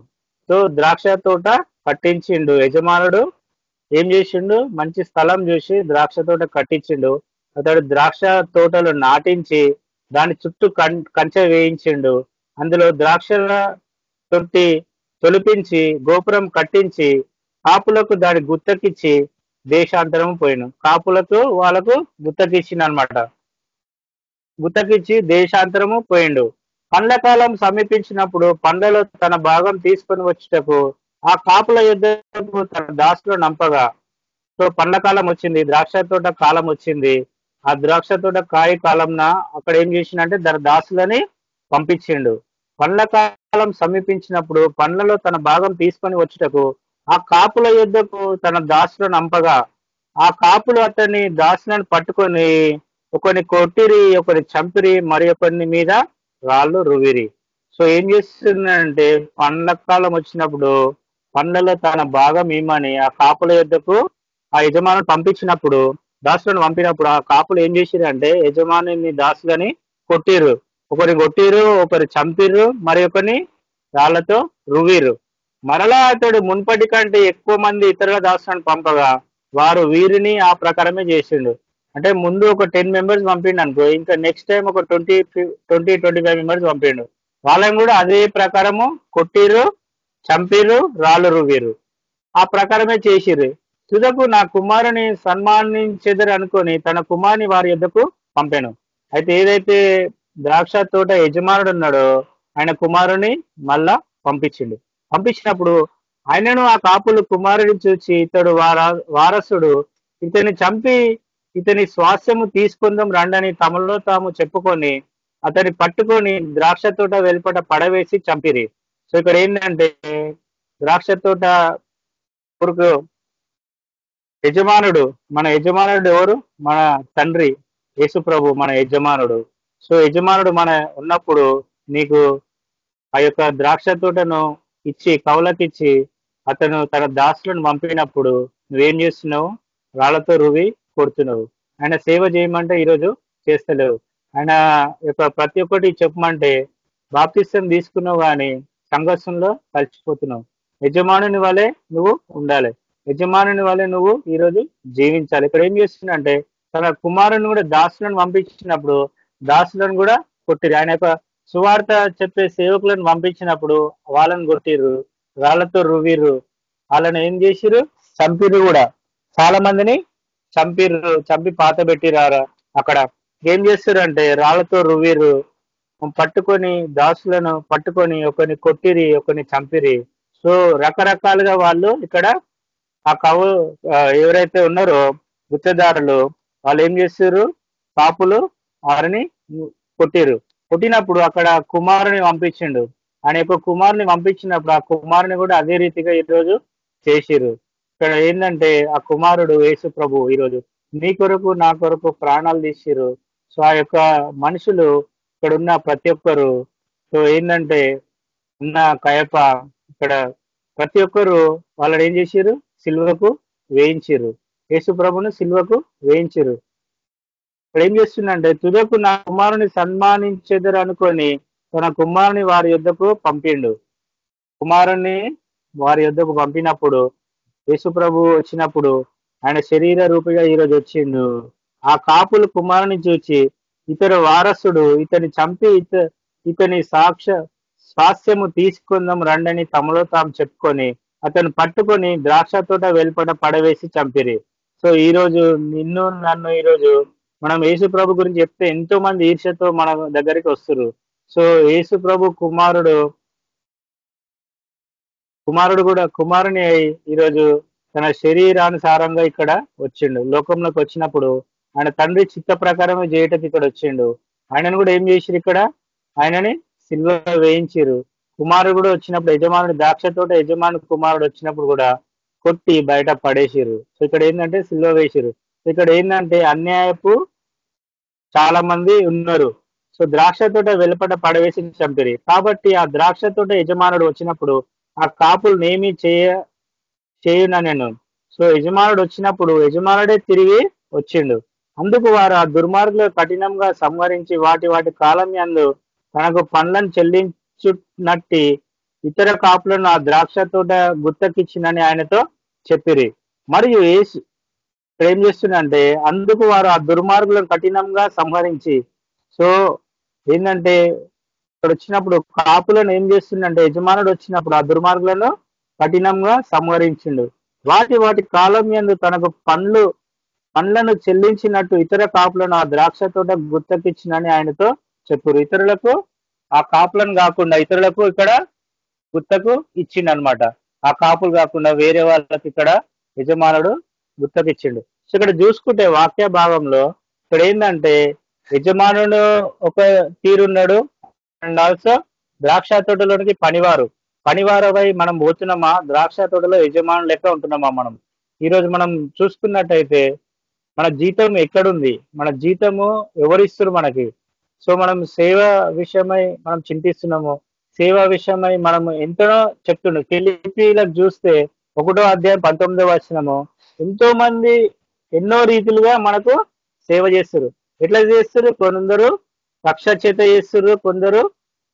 సో ద్రాక్ష తోట కట్టించిండు. యజమానుడు ఏం చేసిండు? మంచి స్థలం చూసి ద్రాక్ష తోట కట్టించిండు. అతడు ద్రాక్ష తోటలు నాటించి దాని చుట్టూ కం కంచె వేయించిండు. అందులో ద్రాక్షల తొట్టి తొలిపించి గోపురం కట్టించి కాపులకు దాని గుత్తకిచ్చి దేశాంతరం పోయిను. కాపులకు వాళ్ళకు గుత్తకిచ్చింది అనమాట గుత్తకిచ్చి దేశాంతరము పోయిండు. పండ్ల కాలం సమీపించినప్పుడు పండ్లలో తన భాగం తీసుకొని వచ్చుటకు ఆ కాపుల యుద్ధకు తన దాసులో నంపగా. సో పండ్ల కాలం వచ్చింది ద్రాక్ష తోట కాలం వచ్చింది. ఆ ద్రాక్ష తోట కాయ కాలంన అక్కడ ఏం చేసిండంటే తన దాసులని పంపించిండు. పండ్ల కాలం సమీపించినప్పుడు పండ్లలో తన భాగం తీసుకొని వచ్చుటకు ఆ కాపుల యుద్ధకు తన దాసులను నంపగా ఆ కాపులు అతన్ని దాసులను పట్టుకొని ఒకని కొట్టిరి ఒకరిని చంపిరి మరి ఒకరిని మీద రాళ్ళు రువిరి. సో ఏం చేస్తుందంటే పండ్ల కాలం వచ్చినప్పుడు పండ్లలో తన భాగం ఏమని ఆ కాపుల యుద్ధకు ఆ యజమానులు పంపించినప్పుడు దాసులను పంపినప్పుడు ఆ కాపులు ఏం చేసిరు అంటే యజమాని దాసులని కొట్టిరు. ఒకరిని కొట్టిరు ఒకరు చంపిర్రు మరి ఒకరిని రాళ్ళతో రువిరు. మరలా అతడు మున్పటి కంటే ఎక్కువ మంది ఇతరుల దాసులను పంపగా వారు వీరిని ఆ ప్రకారమే చేసిండు. అంటే ముందు ఒక టెన్ మెంబర్స్ పంపిండు అనుకో ఇంకా నెక్స్ట్ టైం ఒక twenty twenty twenty five members పంపిండు. వాళ్ళని కూడా అదే ప్రకారము కొట్టిరు చంపిరు రాళ్ళు రువ్విరు ఆ ప్రకారమే చేసిరు తుదకు నా కుమారుని సన్మానించెదరు అనుకొని తన కుమారుని వారి యొద్దకు పంపాను. అయితే ఏదైతే ద్రాక్ష తోట యజమానుడు ఉన్నాడో ఆయన కుమారుని మళ్ళా పంపించిండు. పంపించినప్పుడు ఆయనను ఆ కాపులు కుమారుడు చూచి ఇతడు వార వారసుడు ఇతని చంపి ఇతని స్వాస్థ్యము తీసుకుందాం రండని తమలో తాము చెప్పుకొని అతని పట్టుకొని ద్రాక్ష తోట వెలుపట పడవేసి చంపిరి. సో ఇక్కడ ఏంటంటే ద్రాక్ష తోట కొరకు యజమానుడు మన యజమానుడు ఎవరు? మన తండ్రి యేసు ప్రభు మన యజమానుడు. సో యజమానుడు మన ఉన్నప్పుడు నీకు ఆ యొక్క ద్రాక్ష తోటను ఇచ్చి కౌలకిచ్చి అతను తన దాసులను పంపినప్పుడు నువ్వేం చేస్తున్నావు? రాళ్ళతో రువి కొడుతున్నావు. ఆయన సేవ చేయమంటే ఈరోజు చేస్తలేవు. ఆయన యొక్క ప్రతి ఒక్కటి చెప్పమంటే బాప్తిష్టం తీసుకున్నావు కానీ సంఘర్షంలో కలిసిపోతున్నావు. యజమానుని వలె నువ్వు ఉండాలి. యజమానుని వలె నువ్వు ఈరోజు జీవించాలి. ఇక్కడ ఏం చేస్తుందంటే తన కుమారుని కూడా దాసులను పంపించినప్పుడు దాసులను కూడా కొట్టిరు. ఆయన యొక్క సువార్త చెప్పే సేవకులను పంపించినప్పుడు వాళ్ళని కొట్టిర్రు వాళ్ళతో రువిర్రు వాళ్ళని ఏం చేసిర్రు? చంపిర్రు కూడా. చాలా మందిని చంపిర్రు చంపి పాత పెట్టిరారు అక్కడ. ఏం చేస్తారు అంటే రాళ్ళతో రువ్విర్రు. పట్టుకొని దాసులను పట్టుకొని ఒకరిని కొట్టిరి ఒకరిని చంపిరి. సో రకరకాలుగా వాళ్ళు ఇక్కడ ఆ కవు ఎవరైతే ఉన్నారో గుత్తదారులు వాళ్ళు ఏం చేస్తారు పాపులు వారిని కొట్టిరు పుట్టినప్పుడు అక్కడ కుమారుని పంపించిండు. ఆయన యొక్క కుమారుని పంపించినప్పుడు ఆ కుమారుని కూడా అదే రీతిగా ఈరోజు చేసిరు ఇక్కడ ఏంటంటే ఆ కుమారుడు యేసు ప్రభు ఈరోజు నీ కొరకు నా కొరకు ప్రాణాలు తీసిరు సో ఆ యొక్క మనుషులు ఇక్కడ ఉన్న ప్రతి ఒక్కరు సో ఏంటంటే ఉన్న కయప ఇక్కడ ప్రతి ఒక్కరు వాళ్ళని ఏం చేసిరు సిల్వకు వేయించిరు యేసు ప్రభును సిల్వకు వేయించిరు ఇక్కడ ఏం చేస్తుందంటే తుదకు నా కుమారుని సన్మానించెదరు అనుకొని తన కుమారుని వారి యుద్ధకు పంపిండు. కుమారుణ్ణి వారి యుద్ధకు పంపినప్పుడు యేసుప్రభు వచ్చినప్పుడు ఆయన శరీర రూపిగా ఈరోజు వచ్చిండు. ఆ కాపులు కుమారుని చూచి ఇతడు వారసుడు ఇతని చంపి ఇత ఇతని సాక్ష స్వాస్థ్యము తీసుకుందాం రండని తమలో తాము చెప్పుకొని అతను పట్టుకొని ద్రాక్ష తోట వెలుపట పడవేసి చంపిరి. సో ఈ రోజు నిన్ను నన్ను ఈ రోజు మనం యేసు ప్రభు గురించి చెప్తే ఎంతో మంది ఈర్ష్యతో మన దగ్గరికి వస్తారు. సో యేసు ప్రభు కుమారుడు కుమారుడు కూడా కుమారుని అయి ఈరోజు తన శరీరానుసారంగా ఇక్కడ వచ్చిండు. లోకంలోకి వచ్చినప్పుడు ఆయన తండ్రి చిత్త ప్రకారమే చేయటకు ఇక్కడ వచ్చిండు. ఆయనను కూడా ఏం చేసిరు ఇక్కడ? ఆయనని సిల్వ వేయించిరు కుమారుడు కూడా వచ్చినప్పుడు యజమానుడు ద్రాక్ష తోట యజమాను కుమారుడు వచ్చినప్పుడు కూడా కొట్టి బయట పడేసిరు సో ఇక్కడ ఏంటంటే సిల్వ వేసిరు ఇక్కడ ఏంటంటే అన్యాయపు చాలా మంది ఉన్నారు. సో ద్రాక్ష తోట వెలుపట పడవేసి చంపిరి. కాబట్టి ఆ ద్రాక్ష తోట యజమానుడు వచ్చినప్పుడు ఆ కాపులు నేమి చేయ చేయున నేను? సో యజమానుడు వచ్చినప్పుడు యజమానుడే తిరిగి వచ్చిండు. అందుకు వారు ఆ దుర్మార్గులు కఠినంగా సంహరించి వాటి వాటి కాలం యందు తనకు పండ్లను చెల్లించునట్టి ఇతర కాపులను ఆ ద్రాక్ష తోట గుర్తకిచ్చిందని ఆయనతో చెప్పిరి. మరియు ఇక్కడ ఏం చేస్తుందంటే అందుకు వారు ఆ దుర్మార్గులను కఠినంగా సంహరించి సో ఏంటంటే ఇక్కడ వచ్చినప్పుడు కాపులను ఏం చేస్తుందంటే యజమానుడు వచ్చినప్పుడు ఆ దుర్మార్గులను కఠినంగా సంహరించిండు. వాటి వాటి కాలం యందు తనకు పండ్లు పండ్లను చెల్లించినట్టు ఇతర కాపులను ఆ ద్రాక్ష తోట గుత్తకిచ్చినని ఆయనతో చెప్పురు. ఇతరులకు ఆ కాపులను కాకుండా ఇతరులకు ఇక్కడ గుత్తకు ఇచ్చిండనమాట ఆ కాపులు కాకుండా వేరే వాళ్ళకి ఇక్కడ యజమానుడు గుర్తకిచ్చిండు. సో ఇక్కడ చూసుకుంటే వాక్య భాగంలో ఇక్కడ ఏంటంటే యజమానుడు ఒక తీరున్నాడు అండ్ ఆల్సో ద్రాక్ష తోటలోనికి పనివారు. పనివారపై మనం పోతున్నామా? ద్రాక్ష తోటలో యజమానులు లెక్క ఉంటున్నామా మనం? ఈ రోజు మనం చూసుకున్నట్టయితే మన జీతం ఎక్కడుంది? మన జీతము ఎవరిస్తారు మనకి? సో మనం సేవ విషయమై మనం చింతిస్తున్నాము. సేవ విషయమై మనం ఎంతనో చెప్తున్నాం ఫిలిపీలకు చూస్తే ఒకటో అధ్యాయం పంతొమ్మిదో వచ్చినము ఎంతో మంది ఎన్నో రీతిలుగా మనకు సేవ చేస్తారు ఎట్లా చేస్తారు కొందరు రక్ష చేత చేస్తారు కొందరు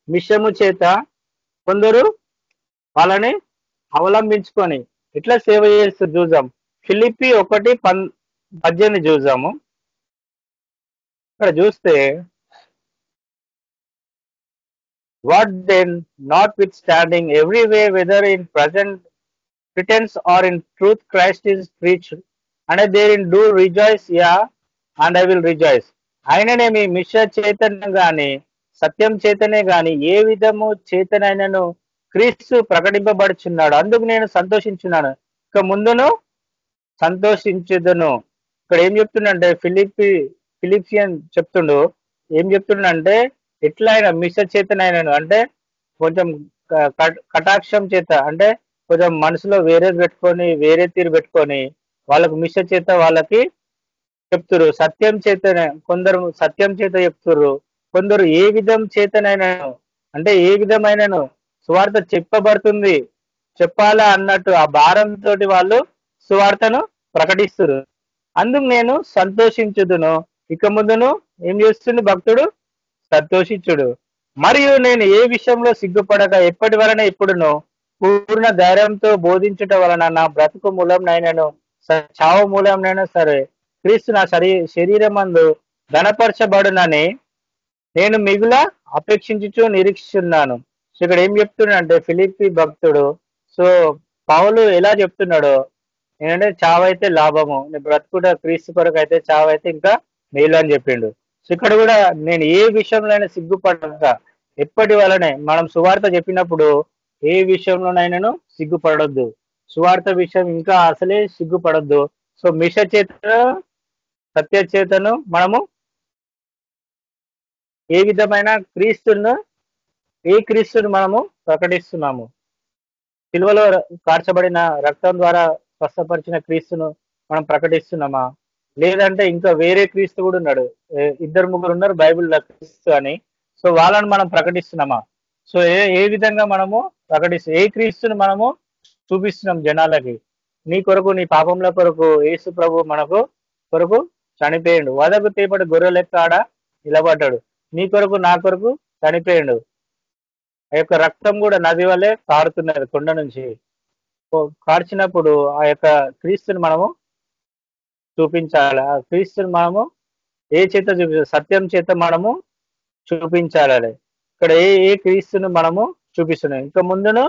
మిషము చేత కొందరు వాళ్ళని అవలంబించుకొని ఎట్లా సేవ చేస్తారు చూద్దాం. ఫిలిపి ఒకటి పన్ పద్దెనిమిది చూద్దాము. ఇక్కడ చూస్తే what then notwithstanding every way whether in present pretense or in truth Christ is preached, and I therein do rejoice, yeah, and I will rejoice. ఆయననే మీ మిష చైతన్యం గాని సత్యం చేతనే గాని ఏ విధము చేతనైనను క్రీస్తు ప్రకటింపబడుచున్నాడు. అందుకు నేను సంతోషించున్నాను. ఇక ముందును సంతోషించదును. ఇక్కడ ఏం చెప్తుండంటే ఫిలిపి ఫిలిపియన్ చెప్తుండు. ఏం చెప్తుండంటే ఎట్లా ఆయన మిష చేతనైనను అంటే కొంచెం కటాక్షం చేత అంటే కొంచెం మనసులో వేరే పెట్టుకొని వేరే తీరు పెట్టుకొని వాళ్ళకు మిష చేత వాళ్ళకి చెప్తురు సత్యం చేతనే కొందరు సత్యం చేత చెప్తురు కొందరు ఏ విధం చేతనైనాను? అంటే ఏ విధమైనను? సువార్త చెప్పబడుతుంది. చెప్పాలా అన్నట్టు ఆ భారంతో వాళ్ళు సువార్తను ప్రకటిస్తురు అందుకు నేను సంతోషించుదును. ఇక ముందును ఏం చేస్తుంది భక్తుడు? సంతోషించుడు. మరియు నేను ఏ విషయంలో సిగ్గుపడక ఎప్పటి వలన ఇప్పుడును పూర్ణ ధైర్యంతో బోధించుట వలన నా బ్రతుకు మూలంనైనను స- చావు మూలంనైనా సరే. క్రీస్తు నా శరీ శరీరం మందు ఘనపరచబడునని నేను మిగుల అపేక్షించుచు నిరీక్షిస్తున్నాను. సో ఇక్కడ ఏం చెప్తున్నాడంటే ఫిలిపి భక్తుడు సో పావులు ఎలా చెప్తున్నాడో ఏంటంటే చావైతే లాభము నేను బ్రతుకుట క్రీస్తు కొరకు అయితే చావైతే ఇంకా మేలు అని చెప్పిండు. సో ఇక్కడ కూడా నేను ఏ విషయంలోనైనా సిగ్గుపడక ఎప్పటి వలనే మనం సువార్త చెప్పినప్పుడు ఏ విషయంలోనైనాను సిగ్గుపడొద్దు. సువార్త విషయం ఇంకా అసలే సిగ్గుపడొద్దు. సో మిష చేత సత్య చేతను మనము ఏ విధమైన క్రీస్తును ఏ క్రీస్తును మనము ప్రకటిస్తున్నాము. సిలువలో కార్చబడిన రక్తం ద్వారా స్వస్థపరిచిన క్రీస్తును మనం ప్రకటిస్తున్నామా? లేదంటే ఇంకా వేరే క్రీస్తు కూడా ఉన్నాడు. ఇద్దరు ముగ్గురు ఉన్నారు బైబిల్లో క్రీస్తు అని. సో వాళ్ళని మనం ప్రకటిస్తున్నామా? సో ఏ విధంగా మనము అక్కడ ఏ క్రీస్తుని మనము చూపిస్తున్నాం జనాలకి. నీ కొరకు నీ పాపంల కొరకు యేసు ప్రభు మనకు కొరకు చనిపోయిండు. వదకు తీపటి గొర్రె లెక్క ఆడ నిలబడ్డాడు. నీ కొరకు నా కొరకు చనిపోయిండు. ఆ యొక్క రక్తం కూడా నది వల్లే కారుతున్నది కొండ నుంచి. కార్చినప్పుడు ఆ యొక్క క్రీస్తుని మనము చూపించాలి. ఆ క్రీస్తుని మనము ఏ చేత చూపించాలి సత్యం చేత మనము చూపించాలి. ఇక్కడ ఏ ఏ క్రీస్తుని మనము చూపిస్తున్నాయి. ఇంకా ముందును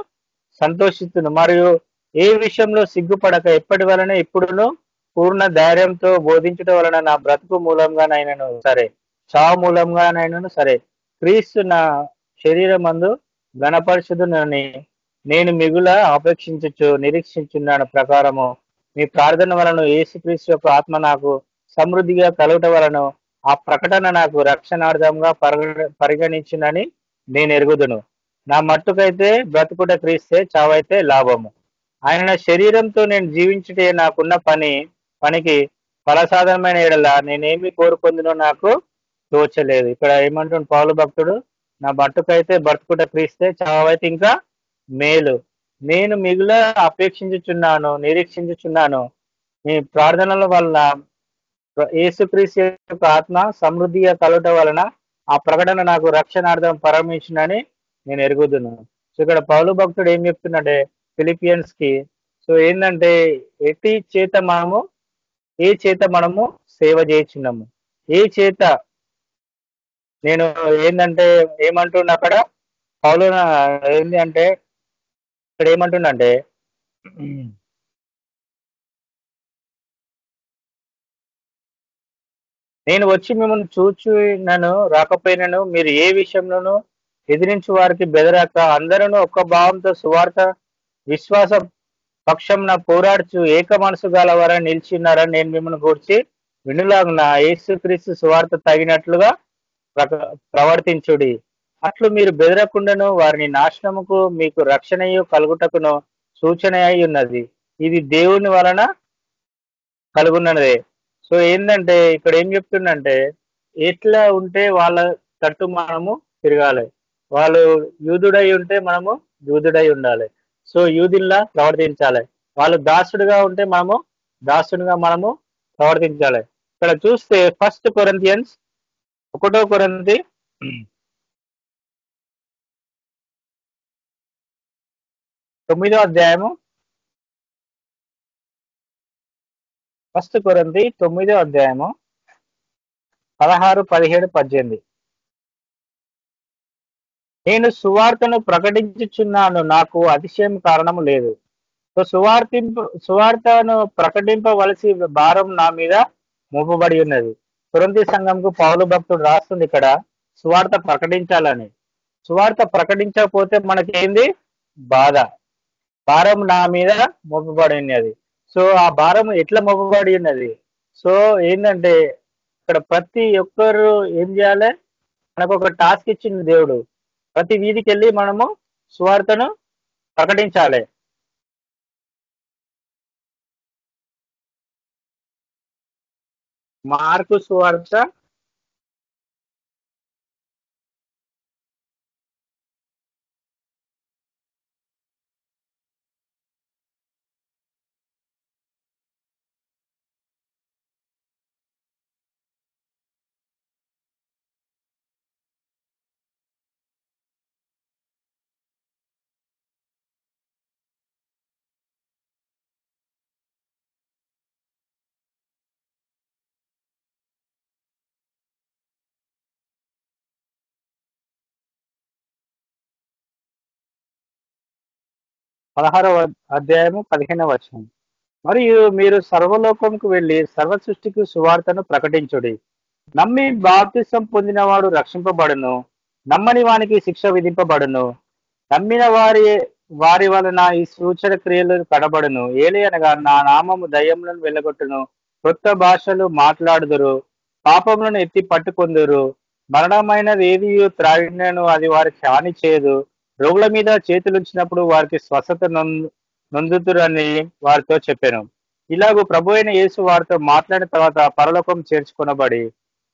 సంతోషిస్తును మరియు ఏ విషయంలో సిగ్గుపడక ఎప్పటి వలన ఇప్పుడును పూర్ణ ధైర్యంతో బోధించడం వలన నా బ్రతుకు మూలంగానైనాను సరే చావు మూలంగానైనాను సరే. క్రీస్తు నా శరీరం మందు గణపరిశుదునని నేను మిగుల అపేక్షించచ్చు నిరీక్షించున్నాను ప్రకారము. మీ ప్రార్థన వలన ఏసుక్రీస్తు యొక్క ఆత్మ నాకు సమృద్ధిగా కలుగుట వలన ఆ ప్రకటన నాకు రక్షణార్థంగా పరిగ పరిగణించునని నేను ఎరుగుదును. నా మట్టుకైతే బ్రతుకుట క్రీస్తే చావైతే లాభము. ఆయన శరీరంతో నేను జీవించుటే నాకున్న పని పనికి ఫలసాధనమైన ఎడల నేనేమి కోరుకుందినో నాకు తోచలేదు. ఇక్కడ ఏమంటుండు పౌలు భక్తుడు? నా మట్టుకైతే బ్రతుకుట క్రీస్తే చావైతే ఇంకా మేలు. నేను మిగుల అపేక్షించుచున్నాను నిరీక్షించుచున్నాను. మీ ప్రార్థనల వలన యేసుక్రీస్తు యొక్క ఆత్మ సమృద్ధిగా కలుగట వలన ఆ ప్రకటన నాకు రక్షణార్థం పరమించునని నేను ఎరుగుదును. సో ఇక్కడ పౌలు భక్తుడు ఏం చెప్తున్నాడే ఫిలిపియన్స్కి సో ఏంటంటే ఎట్టి చేత మనము ఏ చేత మనము సేవ చేయించున్నాము. ఏ చేత నేను ఏంటంటే ఏమంటున్నా అక్కడ పౌలు ఏంటి అంటే ఇక్కడ ఏమంటుండంటే నేను వచ్చి మిమ్మల్ని చూచినను రాకపోయినను మీరు ఏ విషయంలోనూ ఎదిరించి వారికి బెదరాక అందరూ ఒక్క భావంతో సువార్త విశ్వాస పక్షంన పోరాడుచు ఏక మనసు గలవారని నిలిచిన్నారని నేను మిమ్మల్ని కూర్చి వినులాగున? యేసుక్రీస్తు సువార్త తగినట్లుగా ప్రవర్తించుడి. అట్లు మీరు బెదరకుండాను వారిని నాశనముకు మీకు రక్షణయు కలుగుటకును సూచన అయి ఉన్నది. ఇది దేవుని వలన కలుగున్నదే సో ఏంటంటే ఇక్కడ ఏం చెప్తుండంటే ఎట్లా ఉంటే వాళ్ళ తట్టు మనము తిరగాలి. వాళ్ళు యూదుడై ఉంటే మనము యూదుడై ఉండాలి. సో యూదుల్లా ప్రవర్తించాలి. వాళ్ళు దాసుడుగా ఉంటే మనము దాసుడిగా మనము ప్రవర్తించాలి. ఇక్కడ చూస్తే ఫస్ట్ కొరంతియన్స్ ఒకటో కొరంతి తొమ్మిదో అధ్యాయము ఫస్ట్ కొరంతి తొమ్మిదో అధ్యాయము పదహారు పదిహేడు పద్దెనిమిది. నేను సువార్తను ప్రకటించుచున్నాను నాకు అతిశయం కారణము లేదు. సో సువార్తింపు సువార్తను ప్రకటింపవలసి భారం నా మీద మోపబడి ఉన్నది. తురంతి సంఘంకు పౌలు భక్తుడు రాస్తుంది ఇక్కడ సువార్త ప్రకటించాలని. సువార్త ప్రకటించకపోతే మనకేంది? బాధ. భారం నా మీద మోపబడి ఉన్నది. సో ఆ భారం ఎట్లా మోపబడి ఉన్నది? సో ఏంటంటే ఇక్కడ ప్రతి ఒక్కరు ఏం చేయాలి? మనకు ఒక టాస్క్ ఇచ్చింది దేవుడు. ప్రతి వీధికి వెళ్ళి మనము సువార్తను ప్రకటించాలి. మార్కు సువార్త పదహారవ అధ్యాయము పదిహేనవ వచనం. మరియు మీరు సర్వలోకంకు వెళ్ళి సర్వ సృష్టికి సువార్తను ప్రకటించుడి. నమ్మి బాప్తిసం పొందినవాడు రక్షింపబడును. నమ్మని వానికి శిక్ష విధింపబడును. నమ్మిన వారి వారి వలన ఈ సూచన క్రియలు కనబడును. ఏలి అనగా నా నామము దయ్యములను వెళ్ళగొట్టును. కొత్త భాషలు మాట్లాడుదురు. పాపములను ఎత్తి పట్టుకొందురు. మరణమైనది ఏది? త్రాగినను అది వారికి హాని చేయదు రోగుల మీద చేతులుంచినప్పుడు వారికి స్వస్థత నొందుతురని వారితో చెప్పాను. ఇలాగూ ప్రభు అయిన యేసు వారితో మాట్లాడిన తర్వాత పరలోకం చేర్చుకొనబడి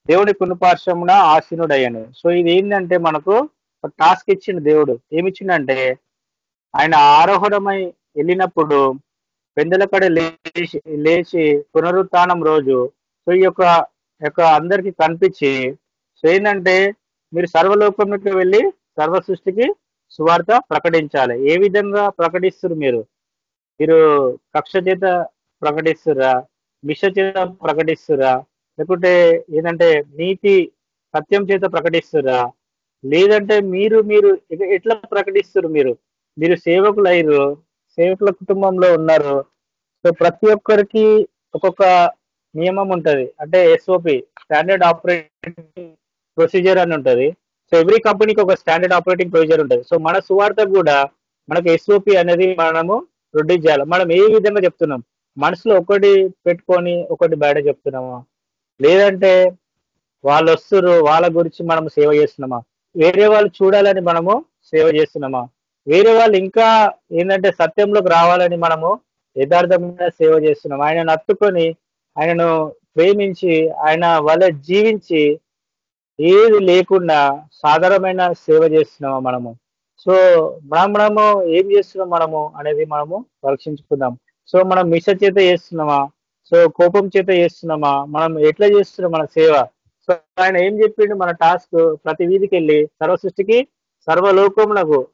దేవుని కునుపార్శ్వమున ఆసీనుడయ్యాను. సో ఇది ఏంటంటే మనకు ఒక టాస్క్ ఇచ్చిండు దేవుడు. ఏమిచ్చిండంటే ఆయన ఆరోహణమై వెళ్ళినప్పుడు పెందలకడ లేచి లేచి పునరుత్నం రోజు సో ఈ యొక్క యొక్క అందరికి కనిపించి సో ఏంటంటే మీరు సర్వలోకంలోకి వెళ్ళి సర్వ సృష్టికి సువార్త ప్రకటించాలి. ఏ విధంగా ప్రకటిస్తారు మీరు? మీరు కక్ష చేత ప్రకటిస్తురా? మిష చేత ప్రకటిస్తురా? లేకుంటే ఏంటంటే నీతి సత్యం చేత ప్రకటిస్తురా? లేదంటే మీరు మీరు ఎట్లా ప్రకటిస్తారు మీరు? మీరు సేవకులు అయ్యారు సేవకుల కుటుంబంలో ఉన్నారు సో ప్రతి ఒక్కరికి ఒక్కొక్క నియమం ఉంటది. అంటే ఎస్ఓపి స్టాండర్డ్ ఆపరేటింగ్ ప్రొసీజర్ అని ఉంటది. సో ఎవ్రీ కంపెనీకి ఒక స్టాండర్డ్ ఆపరేటింగ్ ప్రొసీజర్ ఉంటుంది. సో మన సువార్త కూడా మనకు ఎస్ఓపి అనేది మనము ప్రొడ్యూస్ చేయాలి. మనం ఏ విధంగా చెప్తున్నాం? మనసులో ఒకటి పెట్టుకొని ఒకటి బయట చెప్తున్నామా? లేదంటే వాళ్ళు వస్తున్నారు వాళ్ళ గురించి మనం సేవ చేస్తున్నామా? వేరే వాళ్ళు చూడాలని మనము సేవ చేస్తున్నామా? వేరే వాళ్ళు ఇంకా ఏంటంటే సత్యంలోకి రావాలని మనము యథార్థమైన సేవ చేస్తున్నాం. ఆయనను అత్తుకొని ఆయనను ప్రేమించి ఆయన వల్ల జీవించి ఏది లేకుండా సాధారణమైన సేవ చేస్తున్నామా మనము? సో మనం మనము ఏం చేస్తున్నాం మనము అనేది మనము పరీక్షించుకుందాం. సో మనం మిష చేత చేస్తున్నామా? సో కోపం చేత చేస్తున్నామా? మనం ఎట్లా చేస్తున్నాం మన సేవ? సో ఆయన ఏం చెప్పిండు మన టాస్క్? ప్రతి వీధికి వెళ్ళి సర్వ సృష్టికి సర్వలోకమునకు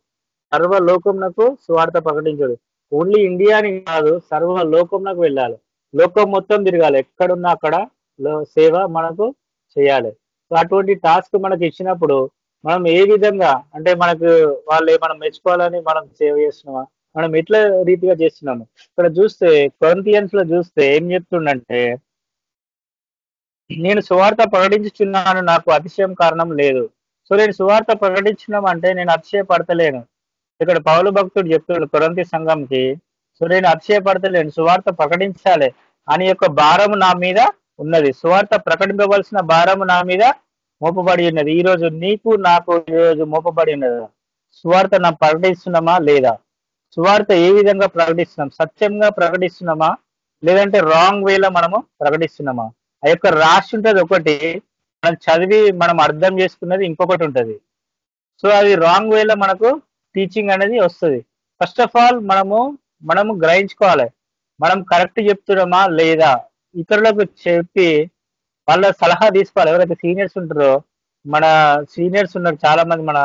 సర్వలోకమునకు స్వార్థ ప్రకటించడు. ఓన్లీ ఇండియాని కాదు సర్వ లోకమునకు వెళ్ళాలి. లోకం మొత్తం తిరగాలి. ఎక్కడున్నా అక్కడ లో- సేవ మనకు చేయాలి. అటువంటి టాస్క్ మనకి ఇచ్చినప్పుడు మనం ఏ విధంగా అంటే మనకు వాళ్ళు మనం మెచ్చుకోవాలని మనం సేవ చేస్తున్నామా? మనం ఎట్లా రీతిగా చేస్తున్నాము? ఇక్కడ చూస్తే కొరంతియన్స్లో చూస్తే ఏం చెప్తుండంటే నేను సువార్త ప్రకటించుచున్నాను నాకు అతిశయం కారణం లేదు. సో నేను సువార్త ప్రకటించడం అంటే నేను అతిశయపడతలేను. ఇక్కడ పౌలు భక్తుడు చెప్తున్నాడు కొరంతి సంఘంకి సో నేను అతిశయపడతలేను సువార్త ప్రకటించాలి. అని యొక్క భారం నా మీద ఉన్నది. సువార్త ప్రకటింపవలసిన భారము నా మీద మోపబడి ఉన్నది. ఈ రోజు నీకు నాకు ఈ రోజు మోపబడి ఉన్నది? సువార్త నా ప్రకటిస్తున్నామా లేదా? సువార్త ఏ విధంగా ప్రకటిస్తున్నాం? సత్యంగా ప్రకటిస్తున్నామా? లేదంటే రాంగ్ వేలో మనము ప్రకటిస్తున్నామా? ఆ యొక్క రాసి ఉంటుంది ఒకటి. మనం చదివి మనం అర్థం చేసుకున్నది ఇంకొకటి ఉంటుంది. సో అది రాంగ్ వేలో మనకు టీచింగ్ అనేది వస్తుంది. ఫస్ట్ ఆఫ్ ఆల్ మనము మనము గ్రహించుకోవాలి. మనం కరెక్ట్ చెప్తున్నామా లేదా? ఇతరులకు చెప్పి వాళ్ళ సలహా తీసుకోవాలి. ఎవరైతే సీనియర్స్ ఉంటారో మన సీనియర్స్ ఉన్నారు చాలా మంది మన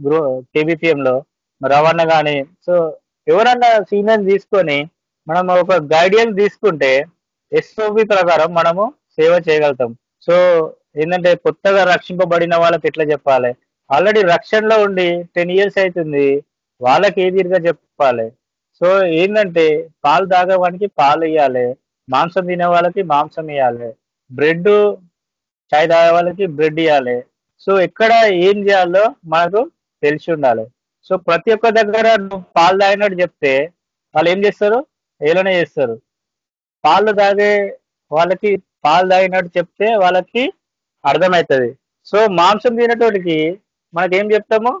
గ్రూ కేబిపిఎం లో రవాణా కానీ సో ఎవరన్నా సీనియర్ తీసుకొని మనం ఒక గైడెన్స్ తీసుకుంటే ఎస్ఓపి ప్రకారం మనము సేవ చేయగలుగుతాం. సో ఏంటంటే కొత్తగా రక్షింపబడిన వాళ్ళకి ఎట్లా చెప్పాలి? ఆల్రెడీ రక్షణలో ఉండి టెన్ ఇయర్స్ అవుతుంది వాళ్ళకి ఏ తీరుగా చెప్పాలి? సో ఏంటంటే పాలు తాగవానికి పాలు ఇవ్వాలి మాంసం తినే వాళ్ళకి మాంసం ఇవ్వాలి బ్రెడ్ చాయ్ తాగే వాళ్ళకి బ్రెడ్ ఇవ్వాలి సో ఎక్కడ ఏం చేయాలో మనకు తెలిసి ఉండాలి. సో ప్రతి ఒక్క దగ్గర నువ్వు పాలు తాగినట్టు చెప్తే వాళ్ళు ఏం చేస్తారు? ఏలనే చేస్తారు. పాలు తాగే వాళ్ళకి పాలు తాగినట్టు చెప్తే వాళ్ళకి అర్థమవుతుంది. సో మాంసం తినేటోడికి మనకి ఏం చెప్తాము?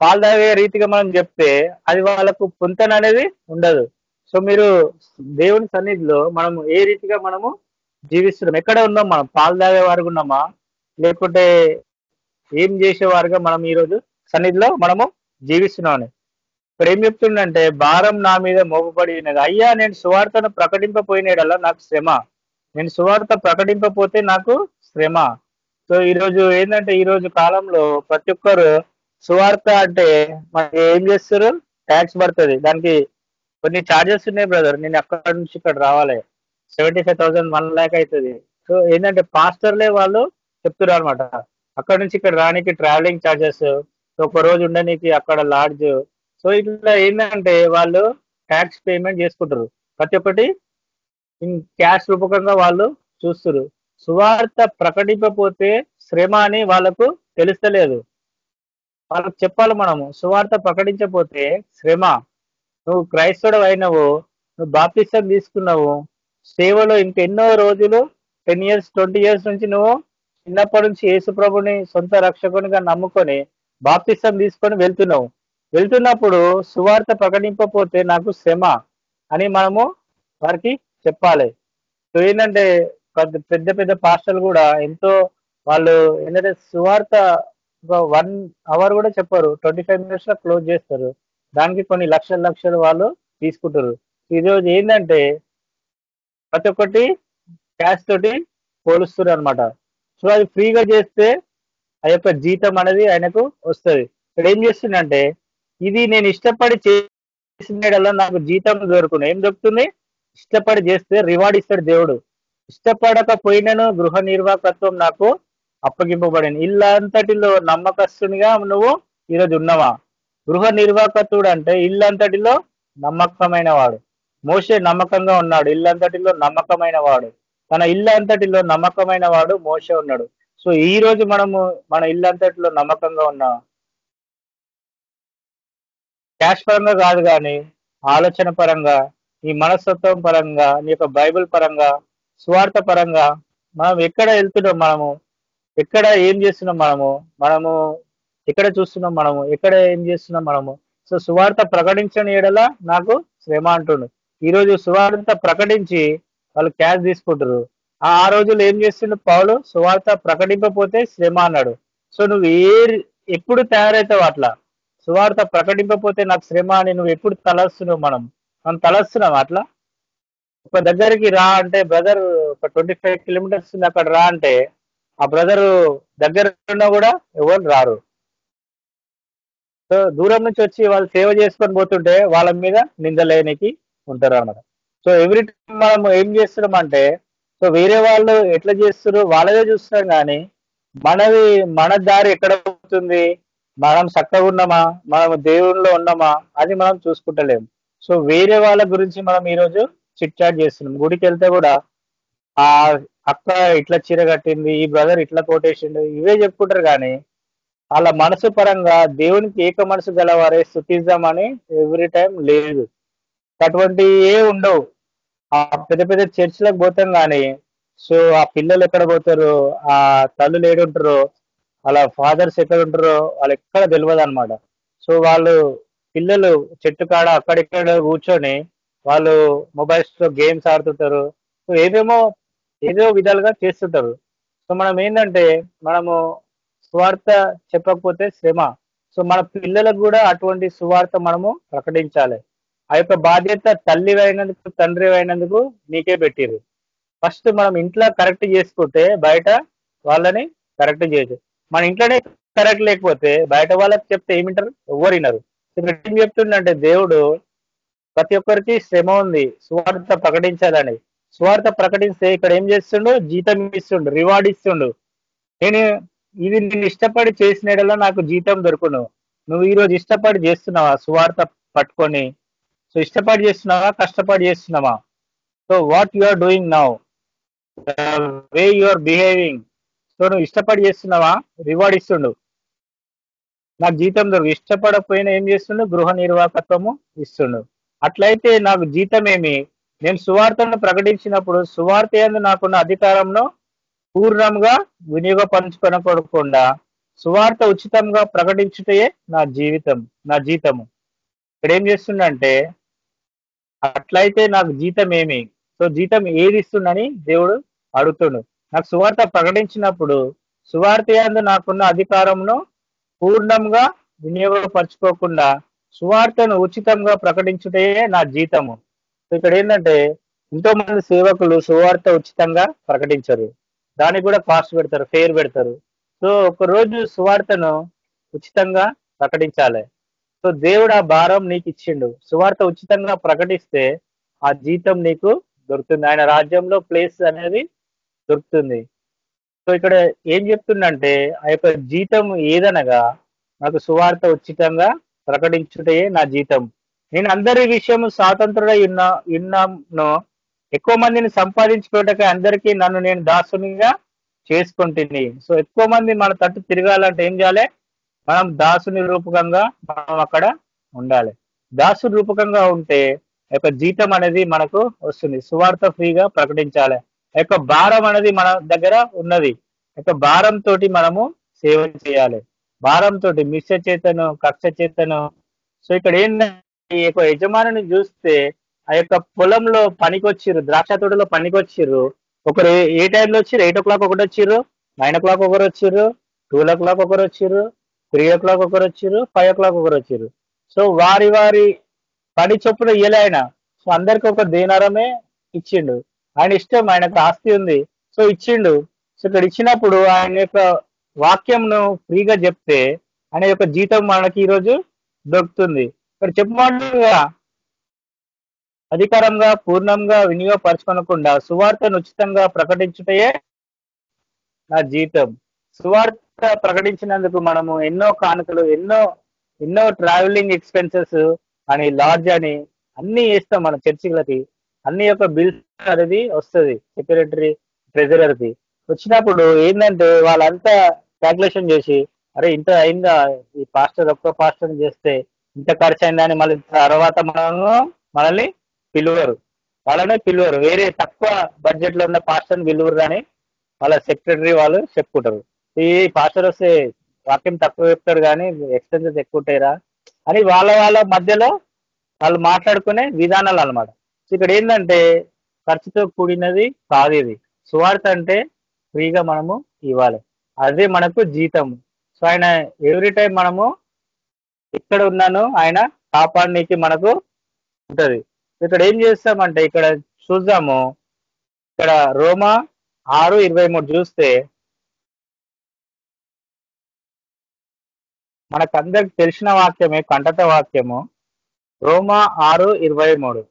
పాలు తాగే రీతిగా మనం చెప్తే అది వాళ్ళకు పుంతన అనేది ఉండదు. సో మీరు దేవుని సన్నిధిలో మనం ఏ రీతిగా మనము జీవిస్తున్నాం? ఎక్కడ ఉన్నాం మనం? పాలు తాగే వారు ఉన్నామా? లేకుంటే ఏం చేసేవారుగా మనం ఈరోజు సన్నిధిలో మనము జీవిస్తున్నామని ఇప్పుడు ఏం చెప్తుండంటే భారం నా మీద మోపబడి ఉన్నది. అయ్యా నేను సువార్తను ప్రకటింపపోయినడల్లా నాకు శ్రమ. నేను సువార్త ప్రకటింపపోతే నాకు శ్రమ. సో ఈ రోజు ఏంటంటే ఈ రోజు కాలంలో ప్రతి ఒక్కరు సువార్త అంటే మనకి ఏం చేస్తారు? ట్యాక్స్ పడుతుంది. దానికి కొన్ని చార్జెస్ ఉన్నాయి బ్రదర్ నేను అక్కడ నుంచి ఇక్కడ రావాలి? Seventy five thousand one lakh అవుతుంది. సో ఏంటంటే పాస్టర్లే వాళ్ళు చెప్తున్నారు అనమాట అక్కడ నుంచి ఇక్కడ రానికి ట్రావెలింగ్ చార్జెస్ ఒక రోజు ఉండడానికి అక్కడ లాడ్జ్ సో ఇట్లా ఏంటంటే వాళ్ళు ట్యాక్స్ పేమెంట్ చేసుకుంటారు. ప్రతి ఒక్కటి క్యాష్ రూపకంగా వాళ్ళు చూస్తారు. సువార్త ప్రకటింపపోతే శ్రమ అని వాళ్ళకు తెలుస్తలేదు. వాళ్ళకి చెప్పాలి మనము. సువార్త ప్రకటించకపోతే శ్రమ. నువ్వు క్రైస్తవుడు అయినవు నువ్వు బాప్తిష్టం తీసుకున్నావు సేవలో ఇంకెన్నో రోజులు టెన్ ఇయర్స్ ట్వంటీ ఇయర్స్ నుంచి నువ్వు చిన్నప్పటి నుంచి యేసు ప్రభుని సొంత రక్షకునిగా నమ్ముకొని బాప్తిష్టం తీసుకొని వెళ్తున్నావు. వెళ్తున్నప్పుడు సువార్త ప్రకటింపపోతే నాకు శ్రమ అని మనము వారికి చెప్పాలి. సో ఏంటంటే పెద్ద పెద్ద పాస్టర్లు కూడా ఎంతో వాళ్ళు ఏంటంటే సువార్త ఒక వన్ అవర్ కూడా చెప్పారు. ట్వంటీ ఫైవ్ మినిట్స్లో క్లోజ్ చేస్తారు. దానికి కొన్ని లక్షల లక్షలు వాళ్ళు తీసుకుంటారు. ఈరోజు ఏంటంటే ప్రతి ఒక్కటి క్యాష్ తోటి పోలుస్తారు అనమాట సో అది ఫ్రీగా చేస్తే ఆ యొక్క జీతం అనేది ఆయనకు వస్తుంది. ఇక్కడ ఏం చేస్తుందంటే ఇది నేను ఇష్టపడి చేసిన నాకు జీతం దొరుకును. ఏం దొరుకుతుంది? ఇష్టపడి చేస్తే రివార్డ్ ఇస్తాడు దేవుడు. ఇష్టపడకపోయినను గృహ నిర్వాహకత్వం నాకు అప్పగింపబడింది. ఇల్లంతటిలో నమ్మకస్తునిగా నువ్వు ఈరోజు ఉన్నావా? గృహ నిర్వాహకుడు అంటే ఇల్లంతటిలో నమ్మకమైన వాడు మోసే నమ్మకంగా ఉన్నాడు. ఇల్లంతటిలో నమ్మకమైన వాడు తన ఇల్లు అంతటిలో నమ్మకమైన వాడు మోసే ఉన్నాడు. సో ఈ రోజు మనము మన ఇల్లంతటిలో నమ్మకంగా ఉన్నాం క్యాష్ పరంగా కాదు కానీ ఆలోచన పరంగా ఈ మనస్తత్వం పరంగా నీ యొక్క బైబిల్ పరంగా స్వార్థ పరంగా మనం ఎక్కడ వెళ్తున్నాం మనము? ఎక్కడ ఏం చేస్తున్నాం మనము? మనము ఎక్కడ చూస్తున్నాం మనము ఎక్కడ ఏం చేస్తున్నాం మనము? సో సువార్త ప్రకటించని ఏడల నాకు శ్రమ అంటుండు. ఈ రోజు సువార్త ప్రకటించి వాళ్ళు క్యాష్ తీసుకుంటారు ఆ రోజులు ఏం చేస్తుండు పౌలు? సువార్త ప్రకటింపపోతే శ్రమ అన్నాడు. సో నువ్వు ఏ ఎప్పుడు తయారవుతావు అట్లా? సువార్త ప్రకటింపపోతే నాకు శ్రమ అని నువ్వు ఎప్పుడు తలస్తున్నావు మనం? మనం తలస్తున్నాం అట్లా? ఒక దగ్గరికి రా అంటే బ్రదర్ ఒక ట్వంటీ ఫైవ్ కిలోమీటర్స్ ఉంది అక్కడ రా అంటే ఆ బ్రదర్ దగ్గర ఉన్నా కూడా ఎవరు రారు. సో దూరం నుంచి వచ్చి వాళ్ళు సేవ చేసుకొని పోతుంటే వాళ్ళ మీద నిందలేనికి ఉంటారు అనమాట సో ఎవ్రీ టైం మనం ఏం చేస్తున్నాం అంటే సో వేరే వాళ్ళు ఎట్లా చేస్తారు వాళ్ళదే చూస్తున్నాం కానీ మనది మన దారి ఎక్కడ పోతుంది మనం చక్కగా ఉన్నామా మనం దేవుళ్ళలో ఉన్నామా అది మనం చూసుకుంటలేము. సో వేరే వాళ్ళ గురించి మనం ఈరోజు చిట్ చాట్ చేస్తున్నాం. గుడికి వెళ్తే కూడా ఆ అక్క ఇట్లా చీర కట్టింది ఈ బ్రదర్ ఇట్లా కోటేసిండు ఇవే చెప్పుకుంటారు కానీ వాళ్ళ మనసు పరంగా దేవునికి ఏక మనసు గలవారే స్థుతిద్దామని ఎవ్రీ టైం లేదు. అటువంటి ఏ ఉండవు. ఆ పెద్ద పెద్ద చర్చిలకు పోతాం కానీ సో ఆ పిల్లలు ఎక్కడ పోతారు? ఆ తల్లులు ఏడుంటారో? వాళ్ళ ఫాదర్స్ ఎక్కడ ఉంటారో వాళ్ళు ఎక్కడ తెలియదు అనమాట సో వాళ్ళు పిల్లలు చెట్టు కాడ అక్కడిక్కడ కూర్చొని వాళ్ళు మొబైల్స్లో గేమ్స్ ఆడుతుంటారు. సో ఏదేమో ఏదో విధాలుగా చేస్తుంటారు. సో మనం ఏంటంటే మనము సువార్త చెప్పకపోతే శ్రమ. సో మన పిల్లలకు కూడా అటువంటి సువార్త మనము ప్రకటించాలి. ఆ యొక్క బాధ్యత తల్లి అయినందుకు తండ్రి అయినందుకు నీకే పెట్టిరు. ఫస్ట్ మనం ఇంట్లో కరెక్ట్ చేసుకుంటే బయట వాళ్ళని కరెక్ట్ చేయొచ్చు. మన ఇంట్లోనే కరెక్ట్ లేకపోతే బయట వాళ్ళకి చెప్తే ఏమింటారు? ఎవరు వినరు. ఇక్కడ ఏం చెప్తుండంటే దేవుడు ప్రతి ఒక్కరికి శ్రమ ఉంది. స్వార్థ ప్రకటించాలని. స్వార్థ ప్రకటిస్తే ఇక్కడ ఏం చేస్తుండు? జీతం ఇస్తుండు రివార్డ్ ఇస్తుండు. నేను ఇది నేను ఇష్టపడి చేసిన నాకు జీతం దొరుకును. నువ్వు ఈరోజు ఇష్టపడి చేస్తున్నావా? సువార్త పట్టుకొని. సో ఇష్టపడి చేస్తున్నావా? కష్టపడి చేస్తున్నావా? So what you are doing now way you are behaving so నువ్వు ఇష్టపడి చేస్తున్నావా? రివార్డ్ ఇస్తుండు. నాకు జీతం దొరుకు ఇష్టపడకపోయినా ఏం చేస్తుండు? గృహ నిర్వాహకత్వము ఇస్తుండు. అట్లయితే నాకు జీతం ఏమి నేను సువార్తను ప్రకటించినప్పుడు సువార్త ఎందు నాకున్న అధికారంలో పూర్ణంగా వినియోగపరచుకొనకుండా సువార్త ఉచితంగా ప్రకటించుటయే నా జీవితం నా జీతము. ఇక్కడ ఏం చేస్తుండంటే అట్లయితే నాకు జీతం ఏమి సో జీతం ఏది ఇస్తుండని దేవుడు అడుగుతుండు. నాకు సువార్త ప్రకటించినప్పుడు సువార్త యందు నాకున్న అధికారంను పూర్ణంగా వినియోగపరచుకోకుండా సువార్తను ఉచితంగా ప్రకటించుటయే నా జీతము. ఇక్కడ ఏంటంటే ఎంతో మంది సేవకులు సువార్త ఉచితంగా ప్రకటించరు. దానికి కూడా కాస్ట్ పెడతారు ఫేర్ పెడతారు. సో ఒక రోజు సువార్తను ఉచితంగా ప్రకటించాలి. సో దేవుడు ఆ భారం నీకు ఇచ్చిండు. సువార్త ఉచితంగా ప్రకటిస్తే ఆ జీతం నీకు దొరుకుతుంది. ఆయన రాజ్యంలో ప్లేస్ అనేది దొరుకుతుంది. సో ఇక్కడ ఏం చెప్తుండంటే ఆ యొక్క జీతం ఏదనగా నాకు సువార్త ఉచితంగా ప్రకటించుటయే నా జీతం. నేను అందరి విషయము స్వాతంత్రుడై ఉన్నా ఉన్నాను. ఎక్కువ మందిని సంపాదించుకోవటకే అందరికీ నన్ను నేను దాసునిగా చేసుకుంటుంది సో ఎక్కువ మంది మన తట్టు తిరగాలంటే ఏం చేయాలి? మనం దాసుని రూపకంగా మనం అక్కడ ఉండాలి. దాసు రూపకంగా ఉంటే ఆ యొక్క జీతం అనేది మనకు వస్తుంది. సువార్త ఫ్రీగా ప్రకటించాలి. యొక్క భారం అనేది మన దగ్గర ఉన్నది. యొక్క భారం తోటి మనము సేవ చేయాలి. భారం తోటి మిష చేతను కక్ష చేతను సో ఇక్కడ ఏంటంటే యొక్క యజమానిని చూస్తే ఆ యొక్క పొలంలో పనికొచ్చిర్రు ద్రాక్ష తోటలో పనికొచ్చిర్రు. ఒకరు ఏ- టైంలో వచ్చిర్రు? ఎయిట్ ఓ క్లాక్ ఒకటి వచ్చిర్రు నైన్ ఓ క్లాక్ ఒకరు వచ్చిర్రు టూ ఓ క్లాక్ ఒకరు వచ్చిర్రు త్రీ ఓ క్లాక్ ఒకరు వచ్చిర్రు ఫైవ్ ఓ క్లాక్ ఒకరు వచ్చిర్రు. సో వారి వారి పని చొప్పున ఇలా ఆయన. సో అందరికి ఒక దేనారమే ఇచ్చిండు. ఆయన ఇష్టం ఆయనకు ఆస్తి ఉంది. సో ఇచ్చిండు. సో ఇక్కడ ఇచ్చినప్పుడు ఆయన యొక్క వాక్యంను ఫ్రీగా చెప్తే ఆయన యొక్క జీతం మనకి ఈరోజు దొరుకుతుంది. ఇక్కడ చెప్పమంటుగా అధికారంగా పూర్ణంగా వినియోగపరచుకోనకుండా సువార్తను ఉచితంగా ప్రకటించుటయే నా జీతం సువార్త ప్రకటించినందుకు మనము ఎన్నో కానుకలు ఎన్నో ఎన్నో ట్రావెలింగ్ ఎక్స్పెన్సెస్ అని లాడ్జ్ అని అన్ని వేస్తాం మన చర్చిలకి. అన్ని యొక్క బిల్స్ అనేది వస్తుంది సెక్రటరీ ట్రెజరర్కి వచ్చినప్పుడు ఏంటంటే వాళ్ళంతా క్యాల్కులేషన్ చేసి అరే ఇంత అయిందా? ఈ పాస్టర్ ఒక్క పాస్టర్ చేస్తే ఇంత ఖర్చు అయిందని మళ్ళీ తర్వాత మనము మనల్ని పిలువరు. వాళ్ళనే పిలువరు. వేరే తక్కువ బడ్జెట్లో ఉన్న పాస్టర్ని పిలువరు అని వాళ్ళ సెక్రటరీ వాళ్ళు చెప్పుకుంటారు. ఈ పాస్టర్ వస్తే వాక్యం తక్కువ చెప్తాడు కానీ ఎక్స్పెన్సెస్ ఎక్కువ ఉంటాయిరా అని వాళ్ళ వాళ్ళ మధ్యలో వాళ్ళు మాట్లాడుకునే విధానాలు అన్నమాట. ఇక్కడ ఏంటంటే ఖర్చుతో కూడినది కాదు ఇది. సువార్త అంటే ఫ్రీగా మనము ఇవ్వాలి. అదే మనకు జీతం. సో ఆయన ఎవ్రీ టైం మనము ఇక్కడ ఉన్నాను ఆయన కాపాడనీకి మనకు ఉంటది. ఇక్కడ ఏం చేస్తామంటే ఇక్కడ చూద్దాము. ఇక్కడ రోమా ఆరు ఇరవై మూడు చూస్తే మనకందరికి తెలిసిన వాక్యమే కంటత వాక్యము. రోమా ఆరు ఇరవై మూడు.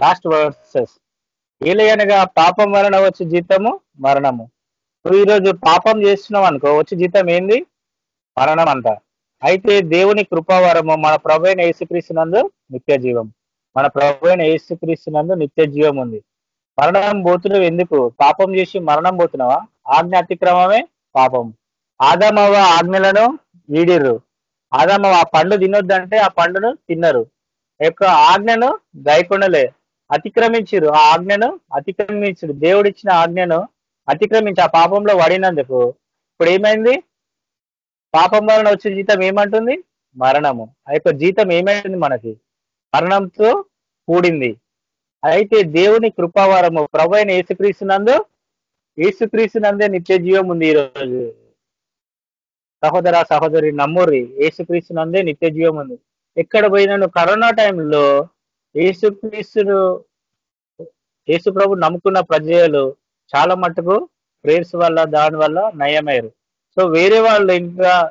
లాస్ట్ వర్సెస్ వీలయనగా పాపం వలన వచ్చే జీతము మరణము. నువ్వు ఈరోజు పాపం చేస్తున్నావు అనుకో వచ్చే జీతం ఏంది? మరణం అంటారు అయితే దేవుని కృపావరము మన ప్రభైన అయిన యేసుక్రీస్తునందు నిత్య జీవం. మన ప్రభైన అయిన యేసుక్రీస్తునందు నిత్య జీవం ఉంది. మరణం పోతున్నావు ఎందుకు? పాపం చేసి మరణం పోతున్నావా? ఆజ్ఞ అతిక్రమమే పాపం. ఆదామవ ఆజ్ఞలను వీడిర్రు. ఆదామవ ఆ పండు తినొద్దంటే ఆ పండును తిన్నారు. యొక్క ఆజ్ఞను గాయకొండలే అతిక్రమించరు ఆ ఆజ్ఞను అతిక్రమించరు దేవుడిచ్చిన ఆజ్ఞను అతిక్రమించి ఆ పాపంలో పడినందుకు. ఇప్పుడు ఏమైంది? పాపం వలన వచ్చే జీతం ఏమంటుంది? మరణము. ఆ యొక్క జీతం ఏమైంది మనకి? మరణంతో కూడింది. అయితే దేవుని కృపావరము ప్రభు అయిన ఏసుక్రీస్తునందు ఏసుక్రీస్తునందే నిత్య జీవం ఉంది ఈ రోజు. సహోదర సహోదరి నమ్ముర్రి ఏసుక్రీస్తునందే నిత్య జీవం ఉంది. ఎక్కడ పోయినాను? కరోనా టైంలో ఏసుక్రీస్తును యేసు ప్రభు నమ్ముకున్న ప్రజలు చాలా మటుకు ప్రేయర్స్ వల్ల దాని వల్ల నయమయ్యారు. సో వేరే వాళ్ళు ఇంకా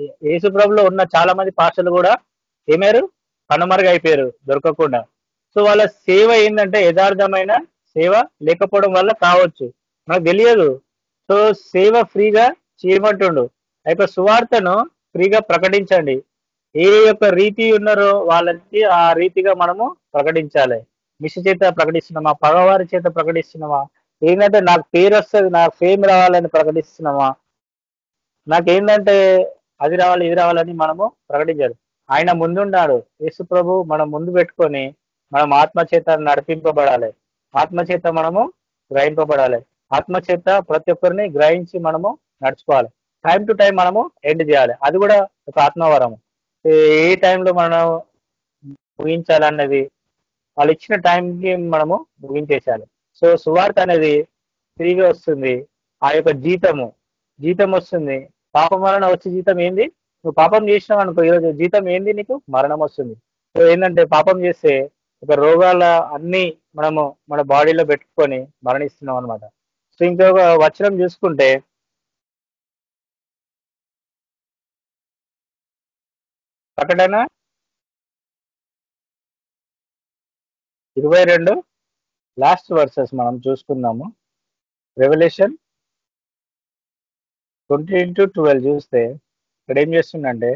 యేసుప్రభులో ఉన్న చాలా మంది పాస్టర్లు కూడా ఏమారు కనుమరుగైపోయారు దొరకకుండా. సో వాళ్ళ సేవ ఏంటంటే యథార్థమైన సేవ లేకపోవడం వల్ల కావచ్చు. నాకు తెలియదు. సో సేవ ఫ్రీగా చేయమంటుండు. ఆ యొక్క సువార్తను ఫ్రీగా ప్రకటించండి. ఏ యొక్క రీతి ఉన్నారో వాళ్ళకి ఆ రీతిగా మనము ప్రకటించాలి. మిష చేత ప్రకటిస్తున్నామా? పగవారి చేత ప్రకటిస్తున్నామా? ఏంటంటే నాకు పేరు వస్తుంది నాకు ఫేమ్ రావాలని ప్రకటిస్తున్నామా? నాకేంటంటే అది రావాలి ఇది రావాలని మనము ప్రకటించారు. ఆయన ముందున్నాడు యేసు ప్రభు మనం ముందు పెట్టుకొని మనం ఆత్మచేత నడిపింపబడాలి. ఆత్మచేత మనము గ్రహింపబడాలి. ఆత్మచేత ప్రతి ఒక్కరిని గ్రహించి మనము నడుచుకోవాలి. టైం టు టైం మనము ఎండ్ చేయాలి. అది కూడా ఒక ఆత్మవరము ఏ టైంలో మనం ముగించాలన్నది వాళ్ళు ఇచ్చిన టైంకి మనము ముగించేసేయాలి. సో సువార్త అనేది ఫ్రీగా వస్తుంది. ఆ యొక్క జీతము జీతం వస్తుంది. పాపం వలన వచ్చే జీతం ఏంది? నువ్వు పాపం చేసినావు అనుకో ఈరోజు జీతం ఏంది నీకు? మరణం వస్తుంది. సో ఏంటంటే పాపం చేస్తే ఒక రోగాల అన్ని మనము మన బాడీలో పెట్టుకొని మరణిస్తున్నాం అనమాట సో ఇంకొక వచనం చూసుకుంటే ప్రకటన ఇరవై రెండు లాస్ట్ వర్సెస్ మనం చూసుకుందాము. రెవల్యూషన్ ట్వంటీ ఇంటూ ట్వెల్వ్ చూస్తే ఇక్కడ ఏం చేస్తుందంటే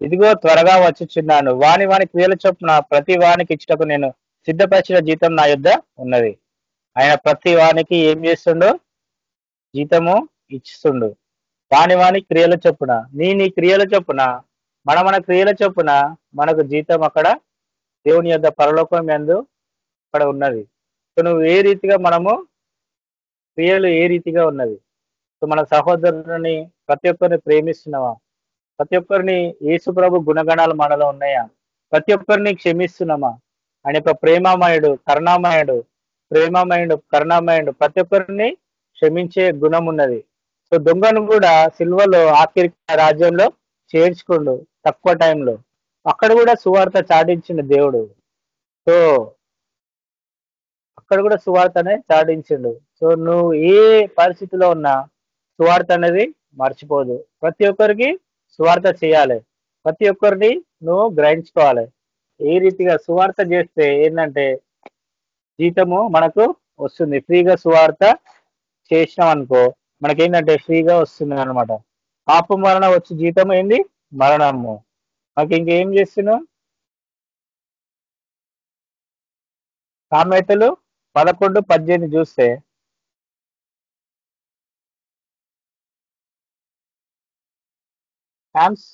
ఇదిగో త్వరగా వచ్చుచున్నాను. వాని వాని క్రియల చొప్పున ప్రతి వానికి ఇచ్చటకు నేను సిద్ధపరిచిన జీతం నా యుద్ధ ఉన్నది. ఆయన ప్రతి వానికి ఏం చేస్తుండో? జీతము ఇచ్చిస్తుండు. వాని వాని క్రియల చొప్పున నీ నీ క్రియల చొప్పున మన మన క్రియల చొప్పున మనకు జీతం అక్కడ దేవుని యొక్క పరలోకం ఎందు అక్కడ ఉన్నది. సో నువ్వు ఏ రీతిగా మనము క్రియలు ఏ రీతిగా ఉన్నది? సో మన సహోదరుని ప్రతి ఒక్కరిని ప్రేమిస్తున్నావా? ప్రతి ఒక్కరిని యేసు ప్రభు గుణగణాలు మనలో ఉన్నాయా? ప్రతి ఒక్కరిని క్షమిస్తున్నామా? ఆయన యొక్క ప్రేమమయుడు కరుణామయుడు ప్రేమమయుడు కరుణామయుడు ప్రతి ఒక్కరిని క్షమించే గుణం ఉన్నది. సో దొంగను కూడా సిల్వలో ఆఖరి రాజ్యంలో చేర్చుకుండు తక్కువ టైంలో. అక్కడ కూడా సువార్త చాటించిన దేవుడు. సో అక్కడ కూడా సువార్తనే చాటించిండు. సో నువ్వు ఏ పరిస్థితిలో ఉన్నా సువార్త అనేది మర్చిపోదు. ప్రతి ఒక్కరికి సువార్త చేయాలి. ప్రతి ఒక్కరిని నువ్వు గ్రహించుకోవాలి. ఏ రీతిగా సువార్త చేస్తే ఏంటంటే జీతము మనకు వస్తుంది. ఫ్రీగా సువార్త చేసినాం అనుకో మనకేంటంటే ఫ్రీగా వస్తుంది అనమాట పాప వలన వచ్చి జీతం ఏంది? మరణము. మనకి ఇంకేం చేస్తున్నాం సామెతలు పదకొండు పద్దెనిమిది చూస్తే hymns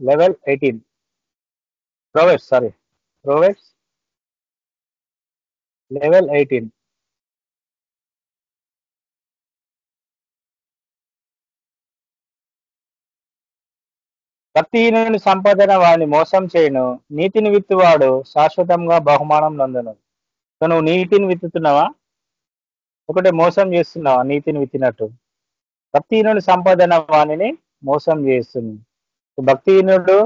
eleven eighteen proverbs sorry proverbs eleven eighteen భక్తిహీనుని సంపాదన వాడిని మోసం చేయను. నీతిని విత్తువాడు శాశ్వతంగా బహుమానం నందను. సో నువ్వు నీతిని విత్తుతున్నావా? ఒకటే మోసం చేస్తున్నావా? నీతిని విత్తినట్టు. భక్తిహీనుని సంపాదన వాణిని మోసం చేస్తుంది భక్తిహీనుడు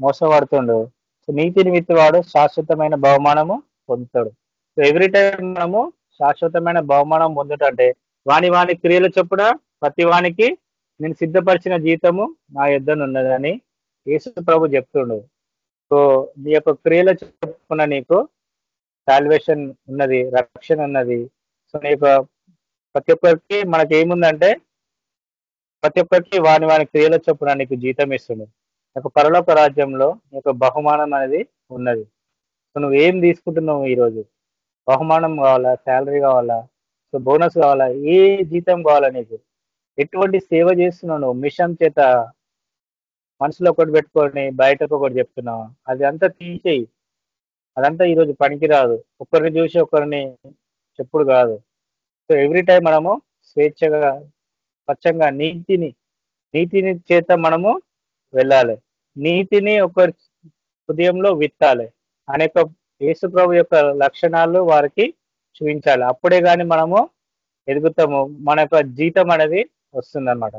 మోసపడుతుండు. సో నీతి నీతిని వాడు శాశ్వతమైన బహుమానము పొందుతాడు. సో ఎవ్రీ టైం మనము శాశ్వతమైన బహుమానం పొందుటంటే వాని వాని క్రియల చొప్పున ప్రతి వానికి నేను సిద్ధపరిచిన జీతము నా యుద్ధనున్నదని యేసు ప్రభు చెప్తుండు. సో నీ యొక్క క్రియల చొప్పున నీకు సాల్వేషన్ ఉన్నది రక్షణ ఉన్నది. సో నీ యొక్క ప్రతి ఒక్కరికి మనకి ఏముందంటే ప్రతి ఒక్కరికి వాని వాని క్రియల చొప్పున నీకు జీతం ఇస్తుండు నీకు పరలోక రాజ్యంలో నీకు బహుమానం అనేది ఉన్నది. సో నువ్వు ఏం తీసుకుంటున్నావు ఈరోజు బహుమానం కావాలా? శాలరీ కావాలా? సో బోనస్ కావాలా? ఏ జీతం కావాలా నీకు? ఎటువంటి సేవ చేస్తున్నావు నువ్వు? మిషన్ చేత మనసులో ఒకటి పెట్టుకొని బయటకు ఒకటి చెప్తున్నావు? అది అంతా తీసేయి. అదంతా ఈరోజు పనికిరాదు. ఒకరిని చూసి ఒకరిని చెప్పుడు కాదు. సో ఎవ్రీ టైం మనము స్వేచ్ఛగా స్వచ్ఛంగా నీతిని నీతిని చేత మనము వెళ్ళాలి. నీతిని ఒకరి హృదయంలో విత్తాలి. అనేక యేసు ప్రభు యొక్క లక్షణాలు వారికి చూపించాలి. అప్పుడే కానీ మనము ఎదుగుతాము. మన యొక్క జీతం అనేది వస్తుందన్నమాట.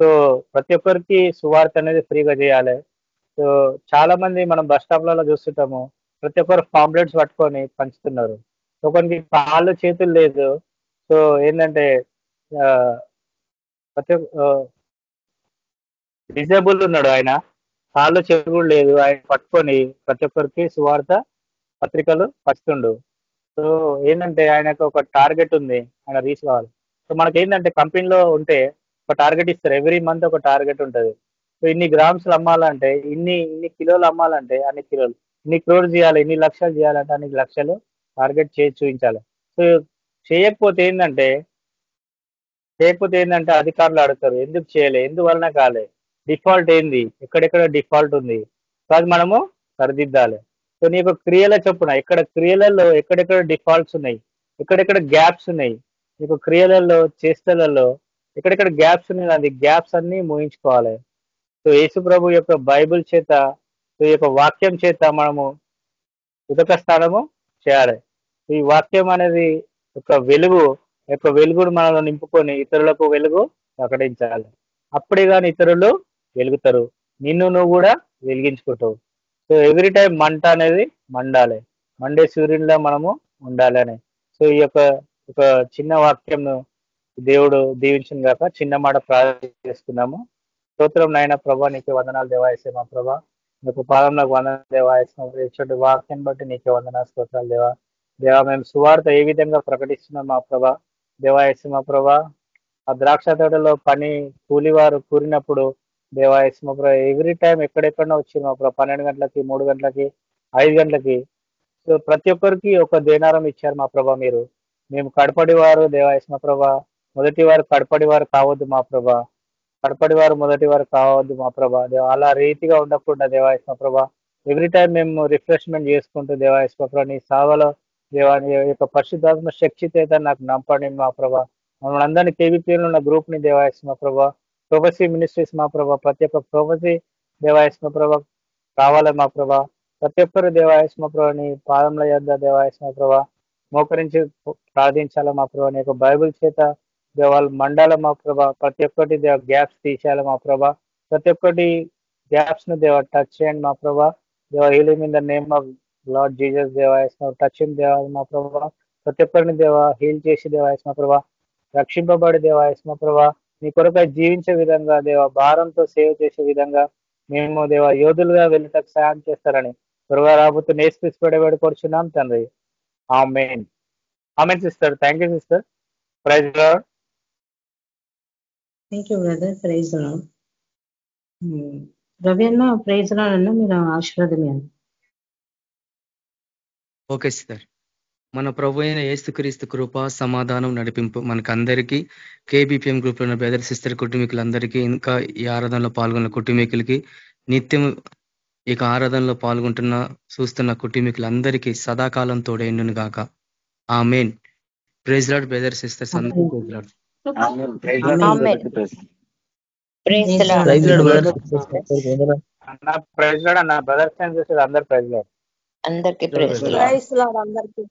సో ప్రతి ఒక్కరికి సువార్త అనేది ఫ్రీగా చేయాలి. సో చాలా మంది మనం బస్ స్టాప్లలో చూస్తుంటాము. ప్రతి ఒక్కరు పాంప్లెట్స్ పట్టుకొని పంచుతున్నారు. సో కొన్ని కాళ్ళు చేతులు లేదు. సో ఏంటంటే ప్రతి డిజేబుల్ ఉన్నాడు ఆయన. కాళ్ళు చేతులు లేదు. ఆయన పట్టుకొని ప్రతి ఒక్కరికి సువార్త పత్రికలు పంచుతుండు సో ఏంటంటే ఆయనకు ఒక టార్గెట్ ఉంది. ఆయన రీచ్ కావాలి. సో మనకి ఏంటంటే కంపెనీలో ఉంటే ఒక టార్గెట్ ఇస్తారు. ఎవ్రీ మంత్ ఒక టార్గెట్ ఉంటుంది. సో ఇన్ని గ్రామ్స్ అమ్మాలంటే ఇన్ని ఇన్ని కిలోలు అమ్మాలంటే అన్ని కిలోలు ఇన్ని క్రోర్స్ చేయాలి ఇన్ని లక్షలు చేయాలంటే అన్ని లక్షలు టార్గెట్ చేసి చూపించాలి. సో చేయకపోతే ఏంటంటే లేకపోతే ఏంటంటే అధికారులు అడుగుతారు ఎందుకు చేయలే? ఎందువలన కాలే? డిఫాల్ట్ ఏంది? ఎక్కడెక్కడ డిఫాల్ట్ ఉంది? సో అది మనము సరిదిద్దాలి. సో నీ యొక్క క్రియల చొప్పున ఇక్కడ క్రియలలో ఎక్కడెక్కడ డిఫాల్ట్స్ ఉన్నాయి? ఎక్కడెక్కడ గ్యాప్స్ ఉన్నాయి? నీకు క్రియలలో చేష్టలలో ఎక్కడెక్కడ గ్యాప్స్ ఉన్నాయి? అది గ్యాప్స్ అన్ని ముగించుకోవాలి. సో యేసు ప్రభు యొక్క బైబిల్ చేత సో ఈ యొక్క వాక్యం చేత మనము ఉదక స్థానము చేయాలి. ఈ వాక్యం అనేది ఒక వెలుగు యొక్క వెలుగును మనలో నింపుకొని ఇతరులకు వెలుగు ప్రకటించాలి. అప్పుడే కానీ ఇతరులు వెలుగుతారు. నిన్ను నువ్వు కూడా వెలిగించుకుంటావు. సో ఎవ్రీ టైం మంట అనేది మండాలి. మండే సూర్యునిలో మనము ఉండాలి అని. సో ఈ యొక్క ఒక చిన్న వాక్యంను దేవుడు దీవించిన గాక చిన్న మాట ప్రార్థన చేసుకున్నాము స్తోత్రం నాయన ప్రభా నీకే వందనాలు దేవాయసే మా ప్రభా. నీకు పాదం నాకు వందనాలు దేవాయసం వాక్యం బట్టి నీకే వందనాలు స్తోత్రాలు దేవా. దేవా మేము సువార్త ఏ విధంగా ప్రకటిస్తున్నాం మా ప్రభా? దేవాయసింహ మా ప్రభా. ఆ ద్రాక్ష తోటలో పని కూలివారు కూరినప్పుడు దేవాయసింహ ప్రభా ఎవ్రీ టైం ఎక్కడెక్కడో వచ్చింది మా ప్రభా. పన్నెండు గంటలకి మూడు గంటలకి ఐదు గంటలకి. సో ప్రతి ఒక్కరికి ఒక దేనారం ఇచ్చారు మా ప్రభా మీరు. మేము కడపడి వారు దేవాయసింహ మా ప్రభా. మొదటి వారు కడపడి వారు కావద్దు మా ప్రభా. కడపడి వారు మొదటి వారు కావద్దు మా ప్రభా. అలా రీతిగా ఉండకుండా దేవాయస్మ ప్రభా. ఎవ్రీ టైం మేము రిఫ్రెష్మెంట్ చేసుకుంటూ దేవాయస్మ ప్రభా నీ సేవలో దేవాని యొక్క పరిశుద్ధాత్మ శక్తి చేత నాకు నంపండి మా ప్రభా. మమ్మల్ని అందరినీ కేవీపీలో ఉన్న గ్రూప్ని దేవాయస్మ ప్రభా. ప్రొఫెసీ మినిస్ట్రీస్ మా ప్రభా. ప్రతి ఒక్క ప్రొఫెసీ మా ప్రభా కావాలి మా ప్రభా. ప్రతి ఒక్కరు దేవాయస్మ ప్రభా నీ పాదంలో యొద్ద దేవాయస్మ ప్రభా. మోకరించి ప్రార్థించాలి మా ప్రభా. నీ యొక్క బైబిల్ చేత దేవాళ్ళు మండాల మా ప్రభా. ప్రతి ఒక్కటి గ్యాప్స్ తీసేయాలి మా ప్రభా. ప్రతి ఒక్కటి గ్యాప్స్ను దేవ టచ్ చేయండి మా ప్రభా. దేవ healing in the name of lord Jesus దేవాయస్మ touch దేవ మా ప్రభా. ప్రతి ఒక్కరిని దేవ హీల్ చేసి దేవాయస్మ ప్రభా. రక్షింపబడి దేవాయస్మ ప్రభా. నీ కొరకై జీవించే విధంగా దేవ భారంతో సేవ చేసే విధంగా మేము దేవ యోధులుగా వెళ్ళటకు సాయం చేస్తారని త్వరగా రాబోతు నేర్పిసి కూర్చున్నాం తండ్రి. ఆ amen sister thank you sister praise thank you brother praise Ravi అన్న ప్రైజ్ అన్న మీరు ఆశీర్వాదమే అన్న ఓకే సార్ మన ప్రభు అయిన ఏసుక్రీస్తు కృప సమాధానం నడిపింపు మనకందరికీ కేబిపిఎం గ్రూప్లో ఉన్న బ్రదర్ సిస్టర్ కుటుంబీకులందరికీ ఇంకా ఈ ఆరాధనలో పాల్గొన్న కుటుంబీకులకి నిత్యం ఇక ఆరాధనలో పాల్గొంటున్న చూస్తున్న కుటుంబీకులందరికీ సదాకాలం తోడైండును గాక. ఆ amen praise lord. Brother sisters అందరికీ ప్రైజ్ లాడ్. అందరు ప్రైజ్ లాడ్. అందరికీ ప్రైజ్ అందరికీ.